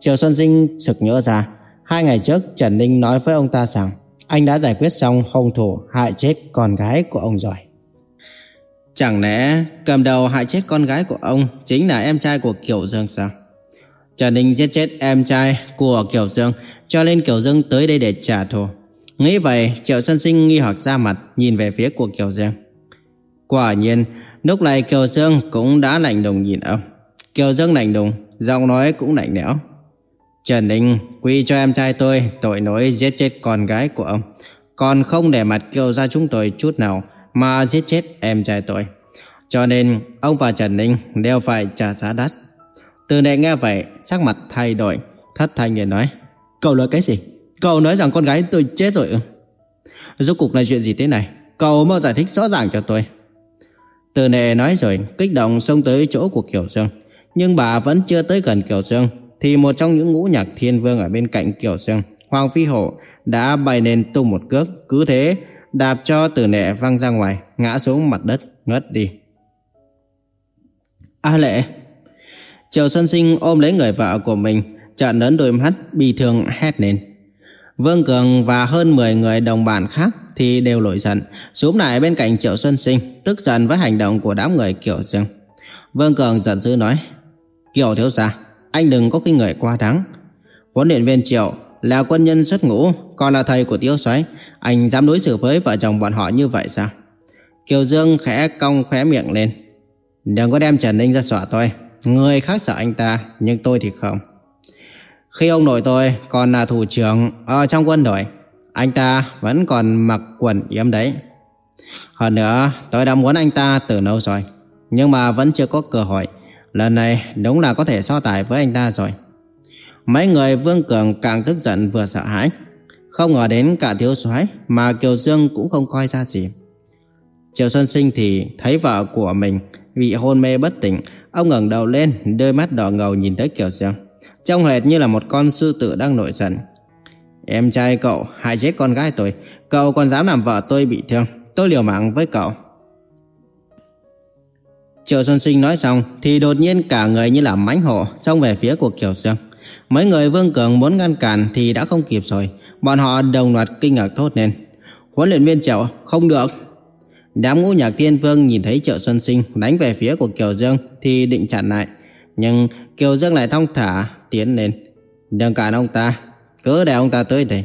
Triều Xuân Sinh sực nhớ ra, hai ngày trước Trần Ninh nói với ông ta rằng anh đã giải quyết xong hung thủ hại chết con gái của ông rồi. Chẳng lẽ cầm đầu hại chết con gái của ông chính là em trai của Kiều Dương sao? Trần Ninh giết chết em trai của Kiều Dương cho nên Kiều Dương tới đây để trả thù. Nghĩ vậy, Triệu Xuân Sinh nghi hoặc ra mặt nhìn về phía của Kiều Dương. Quả nhiên, lúc này Kiều Dương cũng đã lạnh lùng nhìn ông. Kiều Dương lạnh lùng, giọng nói cũng lạnh lẽo. Trần Ninh quy cho em trai tôi tội lỗi giết chết con gái của ông. Còn không để mặt Kiều ra chúng tôi chút nào mà giết chết em trai tôi. Cho nên ông và Trần Ninh đều phải trả giá đắt. Từ nệ nghe vậy, sắc mặt thay đổi, thất thanh người nói. Cậu nói cái gì? Cậu nói rằng con gái tôi chết rồi ư? Rốt cuộc là chuyện gì thế này? Cậu mau giải thích rõ ràng cho tôi. Từ nệ nói rồi, kích động xông tới chỗ của Kiều Dương. Nhưng bà vẫn chưa tới gần Kiều Dương, thì một trong những ngũ nhạc thiên vương ở bên cạnh Kiều Dương, Hoàng Phi Hổ, đã bay lên tung một cước, cứ thế đạp cho tử nệ văng ra ngoài, ngã xuống mặt đất, ngất đi. A lệ! Triều Xuân Sinh ôm lấy người vợ của mình, trợn lớn đôi mắt, bị thương hét lên. Vương Cường và hơn 10 người đồng bạn khác thì đều nổi giận, xuống lại bên cạnh Triệu Xuân Sinh, tức giận với hành động của đám người Kiều Dương. Vương Cường giận dữ nói, Kiều thiếu gia, anh đừng có khinh người quá đáng. Huấn luyện viên Triệu là quân nhân xuất ngũ, còn là thầy của Tiêu Soái, anh dám đối xử với vợ chồng bọn họ như vậy sao? Kiều Dương khẽ cong khóe miệng lên. Đừng có đem Trần Ninh ra dọa tôi. Người khác sợ anh ta, nhưng tôi thì không. Khi ông nội tôi còn là thủ trưởng ở trong quân đội, anh ta vẫn còn mặc quần yếm đấy. Hơn nữa, tôi đã muốn anh ta từ lâu rồi, nhưng mà vẫn chưa có cơ hội. Lần này đúng là có thể so tài với anh ta rồi. Mấy người Vương Cường càng tức giận vừa sợ hãi. Không ngờ đến cả thiếu soái mà Kiều Dương cũng không coi ra gì. Triệu Xuân Sinh thì thấy vợ của mình bị hôn mê bất tỉnh. Ông ngẩng đầu lên, đôi mắt đỏ ngầu nhìn tới Kiều Dương. Trông hệt như là một con sư tử đang nổi giận. Em trai cậu hại chết con gái tôi. Cậu còn dám làm vợ tôi bị thương. Tôi liều mạng với cậu. Triệu Xuân Sinh nói xong thì đột nhiên cả người như là mãnh hổ xông về phía của Kiều Dương. Mấy người Vương Cường muốn ngăn cản thì đã không kịp rồi. Bọn họ đồng loạt kinh ngạc thốt lên. Huấn luyện viên Triệu không được. Đám ngũ nhạc Thiên vương nhìn thấy Triệu Xuân Sinh đánh về phía của Kiều Dương thì định chặn lại. Nhưng Kiều Dương lại thong thả tiến lên. Đừng cản ông ta, cứ để ông ta tới đây.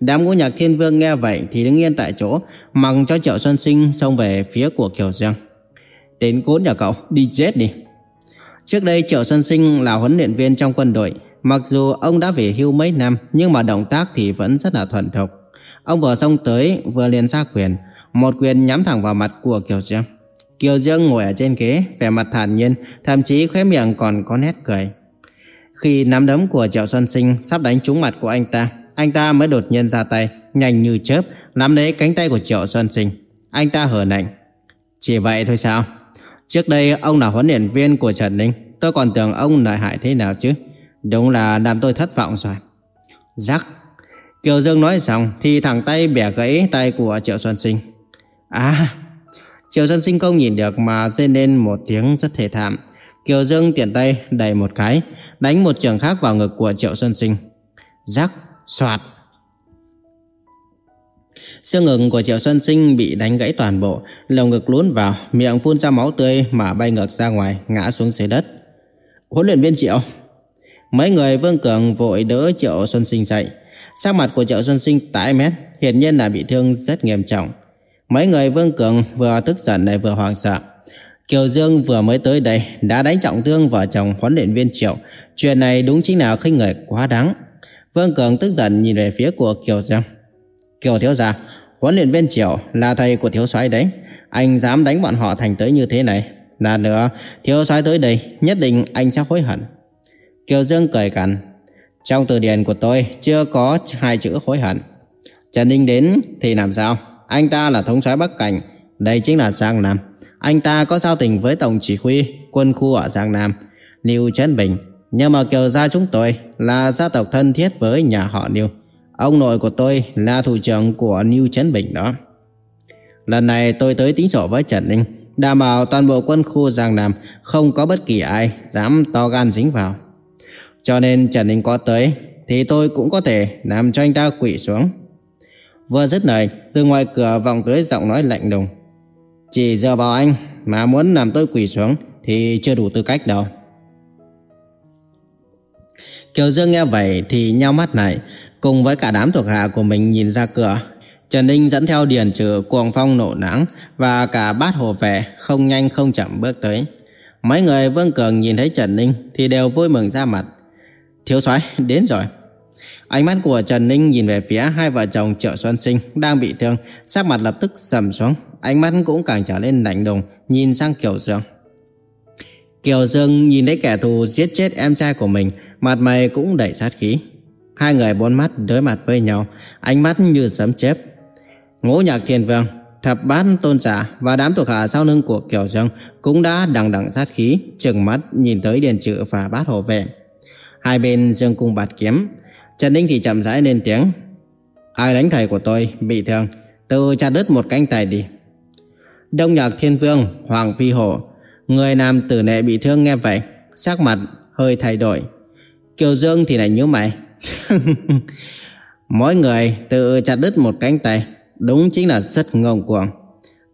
Đám ngũ nhạc thiên vương nghe vậy thì đứng yên tại chỗ, mặc cho Triệu Xuân Sinh xông về phía của Kiều Dương tên cốt nhà cậu, đi chết đi. Trước đây Triệu Xuân Sinh là huấn luyện viên trong quân đội, Mặc dù ông đã về hưu mấy năm nhưng mà động tác thì vẫn rất là thuần thục. Ông vừa xông tới vừa liền ra quyền, một quyền nhắm thẳng vào mặt của Kiều Dương. Kiều Dương ngồi ở trên ghế, vẻ mặt thản nhiên, thậm chí khóe miệng còn có nét cười. Khi nắm đấm của Triệu Xuân Sinh sắp đánh trúng mặt của anh ta, anh ta mới đột nhiên ra tay, nhanh như chớp, nắm lấy cánh tay của Triệu Xuân Sinh. Anh ta hờ nạnh. Chỉ vậy thôi sao? Trước đây ông là huấn luyện viên của Trần Ninh, tôi còn tưởng ông lợi hại thế nào chứ? Đúng là làm tôi thất vọng rồi. Rắc. Kiều Dương nói xong thì thẳng tay bẻ gãy tay của Triệu Xuân Sinh. À, Triệu Xuân Sinh không nhìn được mà rên lên một tiếng rất thể thảm. Kiều Dương tiện tay đẩy một cái, đánh một trường khác vào ngực của Triệu Xuân Sinh. Rắc, Xoạt Xương ngực của Triệu Xuân Sinh bị đánh gãy toàn bộ, lồng ngực lún vào, miệng phun ra máu tươi mà bay ngược ra ngoài, ngã xuống dưới đất. Huấn luyện viên Triệu, Mấy người Vương Cường vội đỡ Triệu Xuân Sinh dậy. Sắc mặt của Triệu Xuân Sinh tái mét, hiển nhiên là bị thương rất nghiêm trọng. Mấy người Vương Cường vừa tức giận lại vừa hoảng sợ. Kiều Dương vừa mới tới đây đã đánh trọng thương vợ chồng huấn luyện viên Triệu. Chuyện này đúng chính là khinh người quá đáng. Vương Cường tức giận nhìn về phía của Kiều Dương. Kiều thiếu gia, huấn luyện viên Triệu là thầy của thiếu soái đấy. Anh dám đánh bọn họ thành tới như thế này. Là nữa, thiếu soái tới đây, nhất định anh sẽ hối hận. Kiều Dương cười cằn. Trong từ điển của tôi chưa có hai chữ hối hận. Trần Ninh đến thì làm sao? Anh ta là thống soái Bắc Cảnh, đây chính là Giang Nam. Anh ta có giao tình với tổng chỉ huy quân khu ở Giang Nam, Lưu Trấn Bình. Nhưng mà Kiều gia chúng tôi là gia tộc thân thiết với nhà họ Lưu. Ông nội của tôi là thủ trưởng của New Trấn Bình đó. Lần này tôi tới tính sổ với Trần Ninh, đảm bảo toàn bộ quân khu Giang Nam không có bất kỳ ai dám to gan dính vào. Cho nên Trần Ninh có tới Thì tôi cũng có thể làm cho anh ta quỵ xuống Vừa dứt lời Từ ngoài cửa vọng tới giọng nói lạnh lùng Chỉ dựa vào anh Mà muốn làm tôi quỳ xuống Thì chưa đủ tư cách đâu Kiều Dương nghe vậy Thì nhau mắt lại Cùng với cả đám thuộc hạ của mình nhìn ra cửa Trần Ninh dẫn theo điền trừ cuồng phong nổ nắng Và cả bát hồ vệ Không nhanh không chậm bước tới Mấy người Vương Cường nhìn thấy Trần Ninh Thì đều vui mừng ra mặt Thiếu soái đến rồi. Ánh mắt của Trần Ninh nhìn về phía hai vợ chồng Triệu Xuân Sinh đang bị thương, sắc mặt lập tức sầm xuống, ánh mắt cũng càng trở lên lạnh lùng, nhìn sang Kiều Dương. Kiều Dương nhìn thấy kẻ thù giết chết em trai của mình, mặt mày cũng đầy sát khí. Hai người bốn mắt đối mặt với nhau, ánh mắt như sấm chớp. Ngũ Nhạc Thiên Vương, Thập Bát Tôn Giả và đám thuộc hạ sau lưng của Kiều Dương cũng đã đằng đằng sát khí, trừng mắt nhìn tới Điền Trự và Bát Hộ Vệ. Hai bên dương cung bạt kiếm. Trần Ninh thì chậm rãi lên tiếng. Ai đánh thầy của tôi bị thương Tự chặt đứt một cánh tay đi. Đông nhạc thiên vương Hoàng Phi Hổ Người nam tử nệ bị thương nghe vậy Sắc mặt hơi thay đổi. Kiều Dương thì lại nhíu mày. Mỗi người tự chặt đứt một cánh tay, Đúng chính là rất ngông cuồng.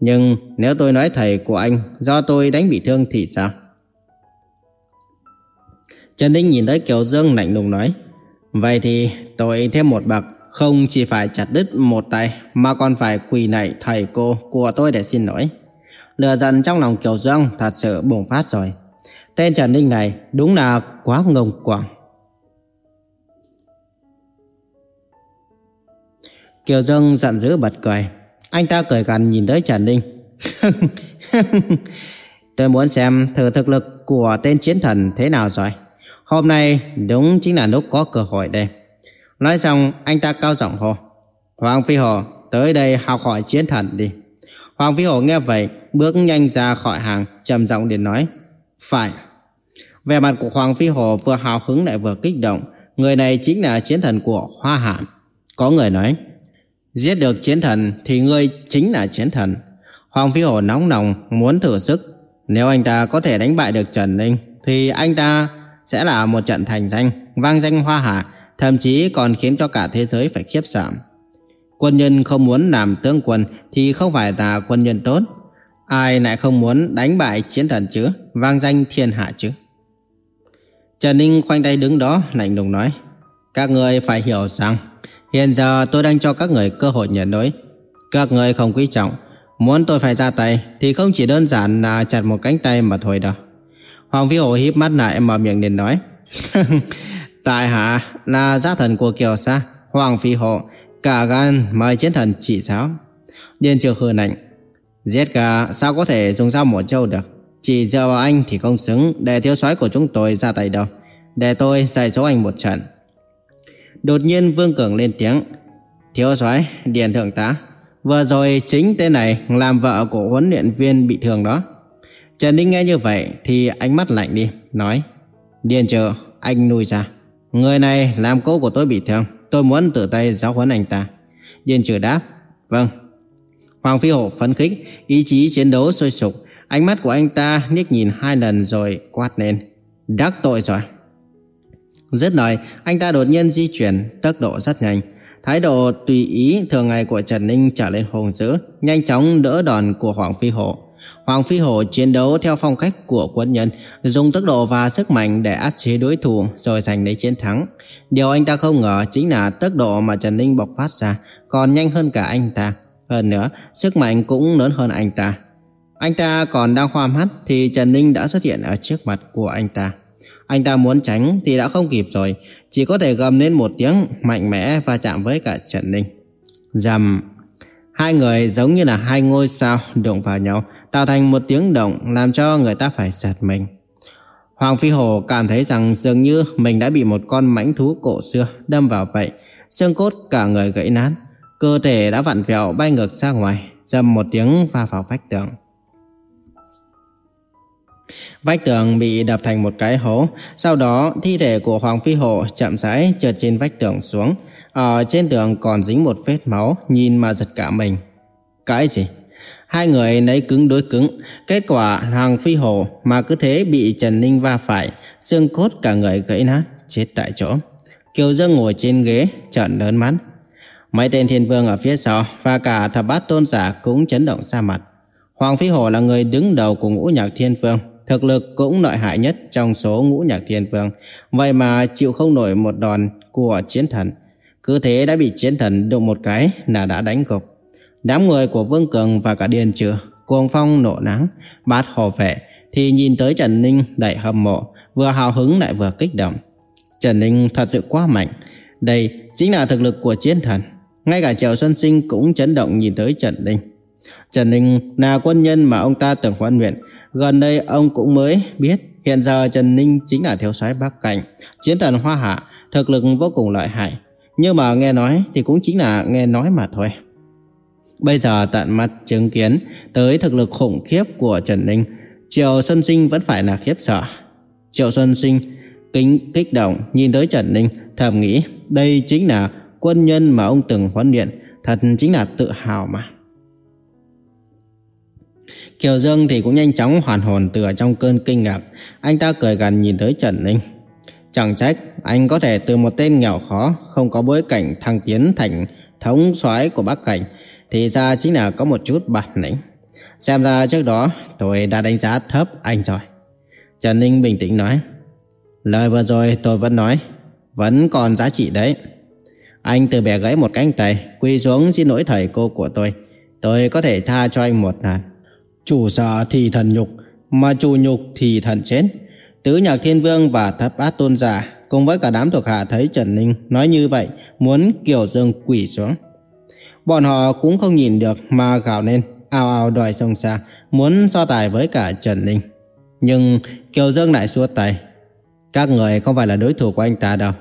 Nhưng nếu tôi nói thầy của anh Do tôi đánh bị thương thì sao? Trần Ninh nhìn tới Kiều Dương lạnh lùng nói, Vậy thì tôi thêm một bậc, Không chỉ phải chặt đứt một tay Mà còn phải quỳ nạy thầy cô của tôi để xin lỗi. Lừa giận trong lòng Kiều Dương thật sự bùng phát rồi. Tên Trần Ninh này đúng là quá ngông cuồng. Kiều Dương giận dữ bật cười. Anh ta cười gằn nhìn tới Trần Ninh. Tôi muốn xem thử thực lực của tên chiến thần thế nào rồi. Hôm nay đúng chính là lúc có cơ hội đây. Nói xong, anh ta cao giọng hô. Hoàng Phi Hồ, tới đây học hỏi chiến thần đi. Hoàng Phi Hồ nghe vậy, bước nhanh ra khỏi hàng, trầm giọng để nói, Phải. Về mặt của Hoàng Phi Hồ vừa hào hứng lại vừa kích động. Người này chính là chiến thần của Hoa Hạ Có người nói Giết được chiến thần thì ngươi chính là chiến thần. Hoàng Phi hổ nóng lòng, muốn thử sức. Nếu anh ta có thể đánh bại được Trần Ninh, Thì anh ta sẽ là một trận thành danh, Vang danh Hoa Hạ, Thậm chí còn khiến cho cả thế giới phải khiếp sợ. Quân nhân không muốn làm tướng quân Thì không phải là quân nhân tốt. Ai lại không muốn đánh bại chiến thần chứ, Vang danh thiên hạ chứ? Trần Ninh khoanh tay đứng đó, lạnh lùng nói, Các người phải hiểu rằng Hiện giờ tôi đang cho các người cơ hội nhận đối Các người không quý trọng. Muốn tôi phải ra tay Thì không chỉ đơn giản là chặt một cánh tay mà thôi đâu. Hoàng Phi Hổ híp mắt lại mở miệng liền nói Tại hạ là gia thần của Kiều Sa Hoàng Phi Hổ, Cả gan mời chiến thần chỉ giáo. Điên trường hư nạnh Giết cả sao có thể dùng dao một trâu được? Chỉ giờ vào anh thì không xứng Để thiếu soái của chúng tôi ra tay đâu. Để tôi dạy dỗ anh một trận. Đột nhiên Vương Cường lên tiếng. Thiếu soái, Điền Thượng tá, Vừa rồi chính tên này làm vợ của huấn luyện viên bị thương đó. Trần Ninh nghe như vậy thì ánh mắt lạnh đi, Nói, Điền trợ anh nuôi ra. Người này làm cô của tôi bị thương, Tôi muốn tự tay giáo huấn anh ta. Điền trừ đáp Vâng. Hoàng Phi Hổ phấn khích, Ý chí chiến đấu sôi sục, Ánh mắt của anh ta liếc nhìn hai lần rồi quát lên, Đắc tội rồi. Dứt lời, anh ta đột nhiên di chuyển, Tốc độ rất nhanh. Thái độ tùy ý thường ngày của Trần Ninh trở lên hùng dữ, Nhanh chóng đỡ đòn của Hoàng Phi Hổ. Hoàng Phi Hổ chiến đấu theo phong cách của quân nhân, Dùng tốc độ và sức mạnh để áp chế đối thủ Rồi giành lấy chiến thắng. Điều anh ta không ngờ chính là tốc độ mà Trần Ninh bộc phát ra Còn nhanh hơn cả anh ta. Hơn nữa, sức mạnh cũng lớn hơn anh ta. Anh ta còn đang khoa mắt Thì Trần Ninh đã xuất hiện ở trước mặt của anh ta. Anh ta muốn tránh thì đã không kịp rồi Chỉ có thể gầm lên một tiếng mạnh mẽ và chạm với cả Trần Ninh Dầm Hai người giống như là hai ngôi sao đụng vào nhau tạo thành một tiếng động làm cho người ta phải giật mình. Hoàng Phi Hồ cảm thấy rằng dường như mình đã bị một con mãnh thú cổ xưa đâm vào vậy. Xương cốt cả người gãy nát, cơ thể đã vặn vẹo bay ngược ra ngoài, dầm một tiếng va vào vách tường. Vách tường bị đập thành một cái hố, sau đó thi thể của Hoàng Phi hộ chậm rãi trượt trên vách tường xuống. Ở trên tường còn dính một vết máu, nhìn mà giật cả mình. Cái gì? Hai người lấy cứng đối cứng, kết quả hoàng phi hộ mà cứ thế bị Trần Ninh va phải, xương cốt cả người gãy nát, chết tại chỗ. Kiều Dương ngồi trên ghế, trợn lớn mắt. Mấy tên thiên vương ở phía sau và cả thập bát tôn giả cũng chấn động xa mặt. Hoàng Phi Hổ là người đứng đầu của ngũ nhạc thiên vương, thực lực cũng lợi hại nhất trong số ngũ nhạc thiên vương. Vậy mà chịu không nổi một đòn của chiến thần. Cứ thế đã bị chiến thần đụng một cái là đã đánh gục. Đám người của Vương Cường và cả Điền Trừ Cuồng phong nộ nắng Bát hồ vệ Thì nhìn tới Trần Ninh đầy hâm mộ, Vừa hào hứng lại vừa kích động Trần Ninh thật sự quá mạnh Đây chính là thực lực của chiến thần Ngay cả Triệu Xuân Sinh cũng chấn động nhìn tới Trần Ninh Trần Ninh là quân nhân mà ông ta từng huấn luyện Gần đây ông cũng mới biết Hiện giờ Trần Ninh chính là thiếu soái Bắc Cảnh Chiến thần Hoa Hạ Thực lực vô cùng lợi hại Nhưng mà nghe nói thì cũng chính là nghe nói mà thôi Bây giờ tận mắt chứng kiến tới thực lực khủng khiếp của Trần Ninh, Triệu Xuân Sinh vẫn phải là khiếp sợ. Triệu Xuân Sinh kính kích động nhìn tới Trần Ninh, thầm nghĩ đây chính là quân nhân mà ông từng huấn luyện, thật chính là tự hào mà. Kiều Dương thì cũng nhanh chóng hoàn hồn từ ở trong cơn kinh ngạc, anh ta cười gần nhìn tới Trần Ninh. Chẳng trách anh có thể từ một tên nghèo khó, không có bối cảnh thăng tiến thành thống soái của Bắc Cảnh, thì ra chính là có một chút bản lĩnh. Xem ra trước đó tôi đã đánh giá thấp anh rồi. Trần Ninh bình tĩnh nói. Lời vừa rồi tôi vẫn nói, vẫn còn giá trị đấy. Anh từ bẻ gãy một cánh tay, quỳ xuống xin lỗi thầy cô của tôi. Tôi có thể tha cho anh một lần. Chủ sợ thì thần nhục, mà chủ nhục thì thần chết. Tứ nhạc thiên vương và thất bát tôn giả cùng với cả đám thuộc hạ thấy Trần Ninh nói như vậy, muốn Kiều Dương quỷ xuống. Bọn họ cũng không nhìn được mà gào lên, ào ào đòi sông xa, muốn so tài với cả Trần Ninh. Nhưng Kiều Dương lại xua tay. Các người không phải là đối thủ của anh ta đâu.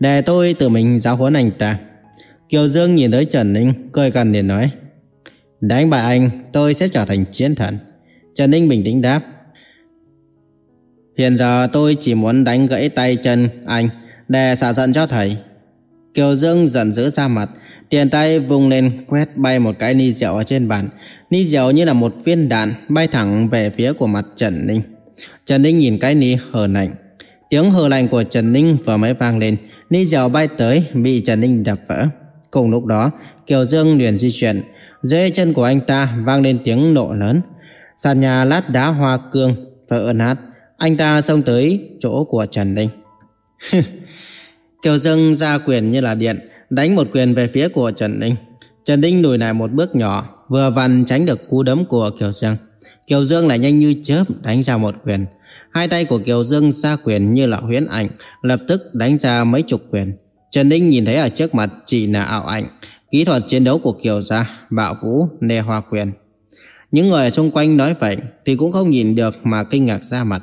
Để tôi tự mình giáo huấn anh ta. Kiều Dương nhìn tới Trần Ninh, cười gần liền nói. Đánh bại anh, tôi sẽ trở thành chiến thần. Trần Ninh bình tĩnh đáp. Hiện giờ tôi chỉ muốn đánh gãy tay chân anh để xả giận cho thầy. Kiều Dương giận dữ ra mặt, tiền tay vùng lên quét bay một cái ni rượu ở trên bàn. Ni rượu như là một viên đạn bay thẳng về phía của mặt Trần Ninh. Trần Ninh nhìn cái ni hờ lạnh. Tiếng hờ lạnh của Trần Ninh vừa mới vang lên, ni rượu bay tới bị Trần Ninh đập vỡ. Cùng lúc đó, Kiều Dương liền di chuyển, dưới chân của anh ta vang lên tiếng nộ lớn. Sàn nhà lát đá hoa cương vỡ nát, anh ta xông tới chỗ của Trần đinh Kiều Dương ra quyền như là điện, đánh một quyền về phía của Trần đinh Trần đinh lùi lại một bước nhỏ, vừa vặn tránh được cú đấm của Kiều Dương. Kiều Dương lại nhanh như chớp đánh ra một quyền. Hai tay của Kiều Dương ra quyền như là huyễn ảnh, lập tức đánh ra mấy chục quyền. Trần Ninh nhìn thấy ở trước mặt chỉ là ảo ảnh, kỹ thuật chiến đấu của Kiều gia, bạo vũ, nê hoa quyền. Những người xung quanh nói vậy thì cũng không nhìn được mà kinh ngạc ra mặt.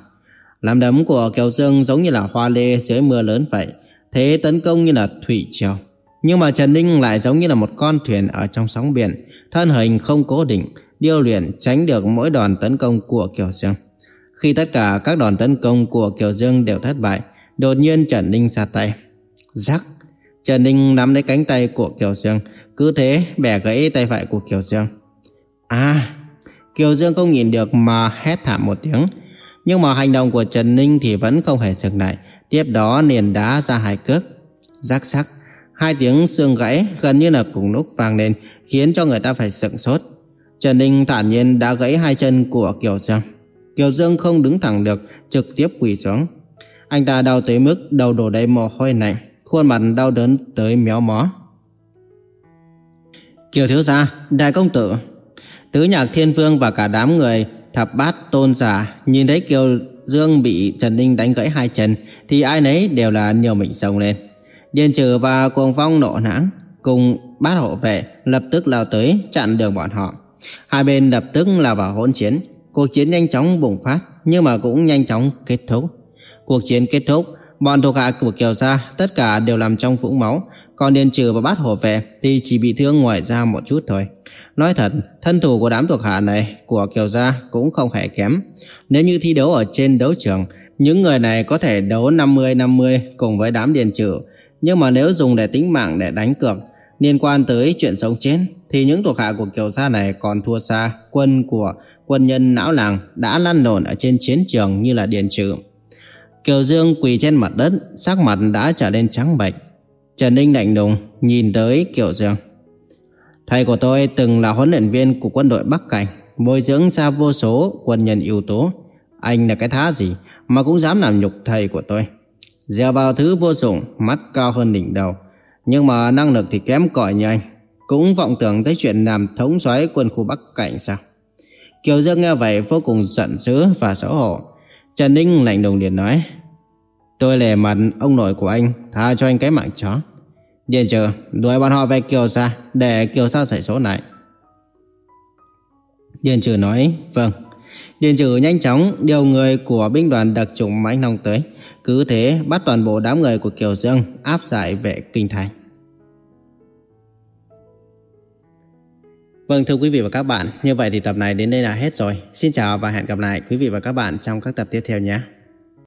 Làm đấm của Kiều Dương giống như là hoa lê dưới mưa lớn vậy, thế tấn công như là thủy triều. Nhưng mà Trần Ninh lại giống như là một con thuyền ở trong sóng biển, thân hình không cố định, điêu luyện tránh được mỗi đòn tấn công của Kiều Dương. Khi tất cả các đòn tấn công của Kiều Dương đều thất bại, đột nhiên Trần Ninh ra tay. Rắc! Trần Ninh nắm lấy cánh tay của Kiều Dương, cứ thế bẻ gãy tay phải của Kiều Dương. À! Kiều Dương không nhìn được mà hét thảm một tiếng. Nhưng mà hành động của Trần Ninh thì vẫn không hề dừng lại. Tiếp đó liền đá ra hai cước. Rắc rắc. Hai tiếng xương gãy gần như là cùng lúc vang lên khiến cho người ta phải sững sốt. Trần Ninh thản nhiên đã gãy hai chân của Kiều Dương. Kiều Dương không đứng thẳng được, trực tiếp quỳ xuống. Anh ta đau tới mức đầu đổ đầy mồ hôi lạnh, khuôn mặt đau đớn tới méo mó. Kiều thiếu gia, đại công tử. Tứ nhạc thiên vương và cả đám người thập bát tôn giả nhìn thấy Kiều Dương bị Trần Ninh đánh gãy hai chân thì ai nấy đều là nhiều mình sông lên. Điền trừ và cuồng phong nộ nãng cùng bát hộ vệ lập tức lao tới chặn đường bọn họ. Hai bên lập tức là vào hỗn chiến. Cuộc chiến nhanh chóng bùng phát nhưng mà cũng nhanh chóng kết thúc. Cuộc chiến kết thúc, bọn thuộc hạ của Kiều Gia tất cả đều làm trong vũng máu, còn Điền Trừ và bát hổ về thì chỉ bị thương ngoài ra một chút thôi. Nói thật, thân thủ của đám thuộc hạ này của Kiều Gia cũng không hề kém. Nếu như thi đấu ở trên đấu trường, những người này có thể đấu 50-50 cùng với đám điền trừ. Nhưng mà nếu dùng để tính mạng để đánh cược, liên quan tới chuyện sống chết, thì những thuộc hạ của Kiều Gia này còn thua xa quân của quân nhân não làng đã lăn lộn ở trên chiến trường như là điền trừ. Kiều Dương quỳ trên mặt đất, sắc mặt đã trở nên trắng bệch. Trần Ninh lạnh lùng nhìn tới Kiều Dương. Thầy của tôi từng là huấn luyện viên của quân đội Bắc Cảnh, bồi dưỡng ra vô số quân nhân ưu tố. Anh là cái thá gì mà cũng dám làm nhục thầy của tôi. Dèo vào thứ vô dụng, mắt cao hơn đỉnh đầu. Nhưng mà năng lực thì kém cỏi như anh. Cũng vọng tưởng tới chuyện làm thống soái quân khu Bắc Cảnh sao? Kiều Dương nghe vậy vô cùng giận dữ và xấu hổ. Trần Ninh lạnh lùng liền nói Tôi lề mặt ông nội của anh Tha cho anh cái mạng chó Điền trừ, đuổi bọn họ về Kiều Sa Để Kiều Sa xảy số này. Điền trừ nói Vâng. Điền trừ nhanh chóng điều người của binh đoàn đặc chủng mãnh long tới. Cứ thế, bắt toàn bộ đám người của Kiều Dương Áp giải về Kinh Thành. Vâng thưa quý vị và các bạn, Như vậy thì tập này đến đây là hết rồi. Xin chào và hẹn gặp lại quý vị và các bạn trong các tập tiếp theo nhé.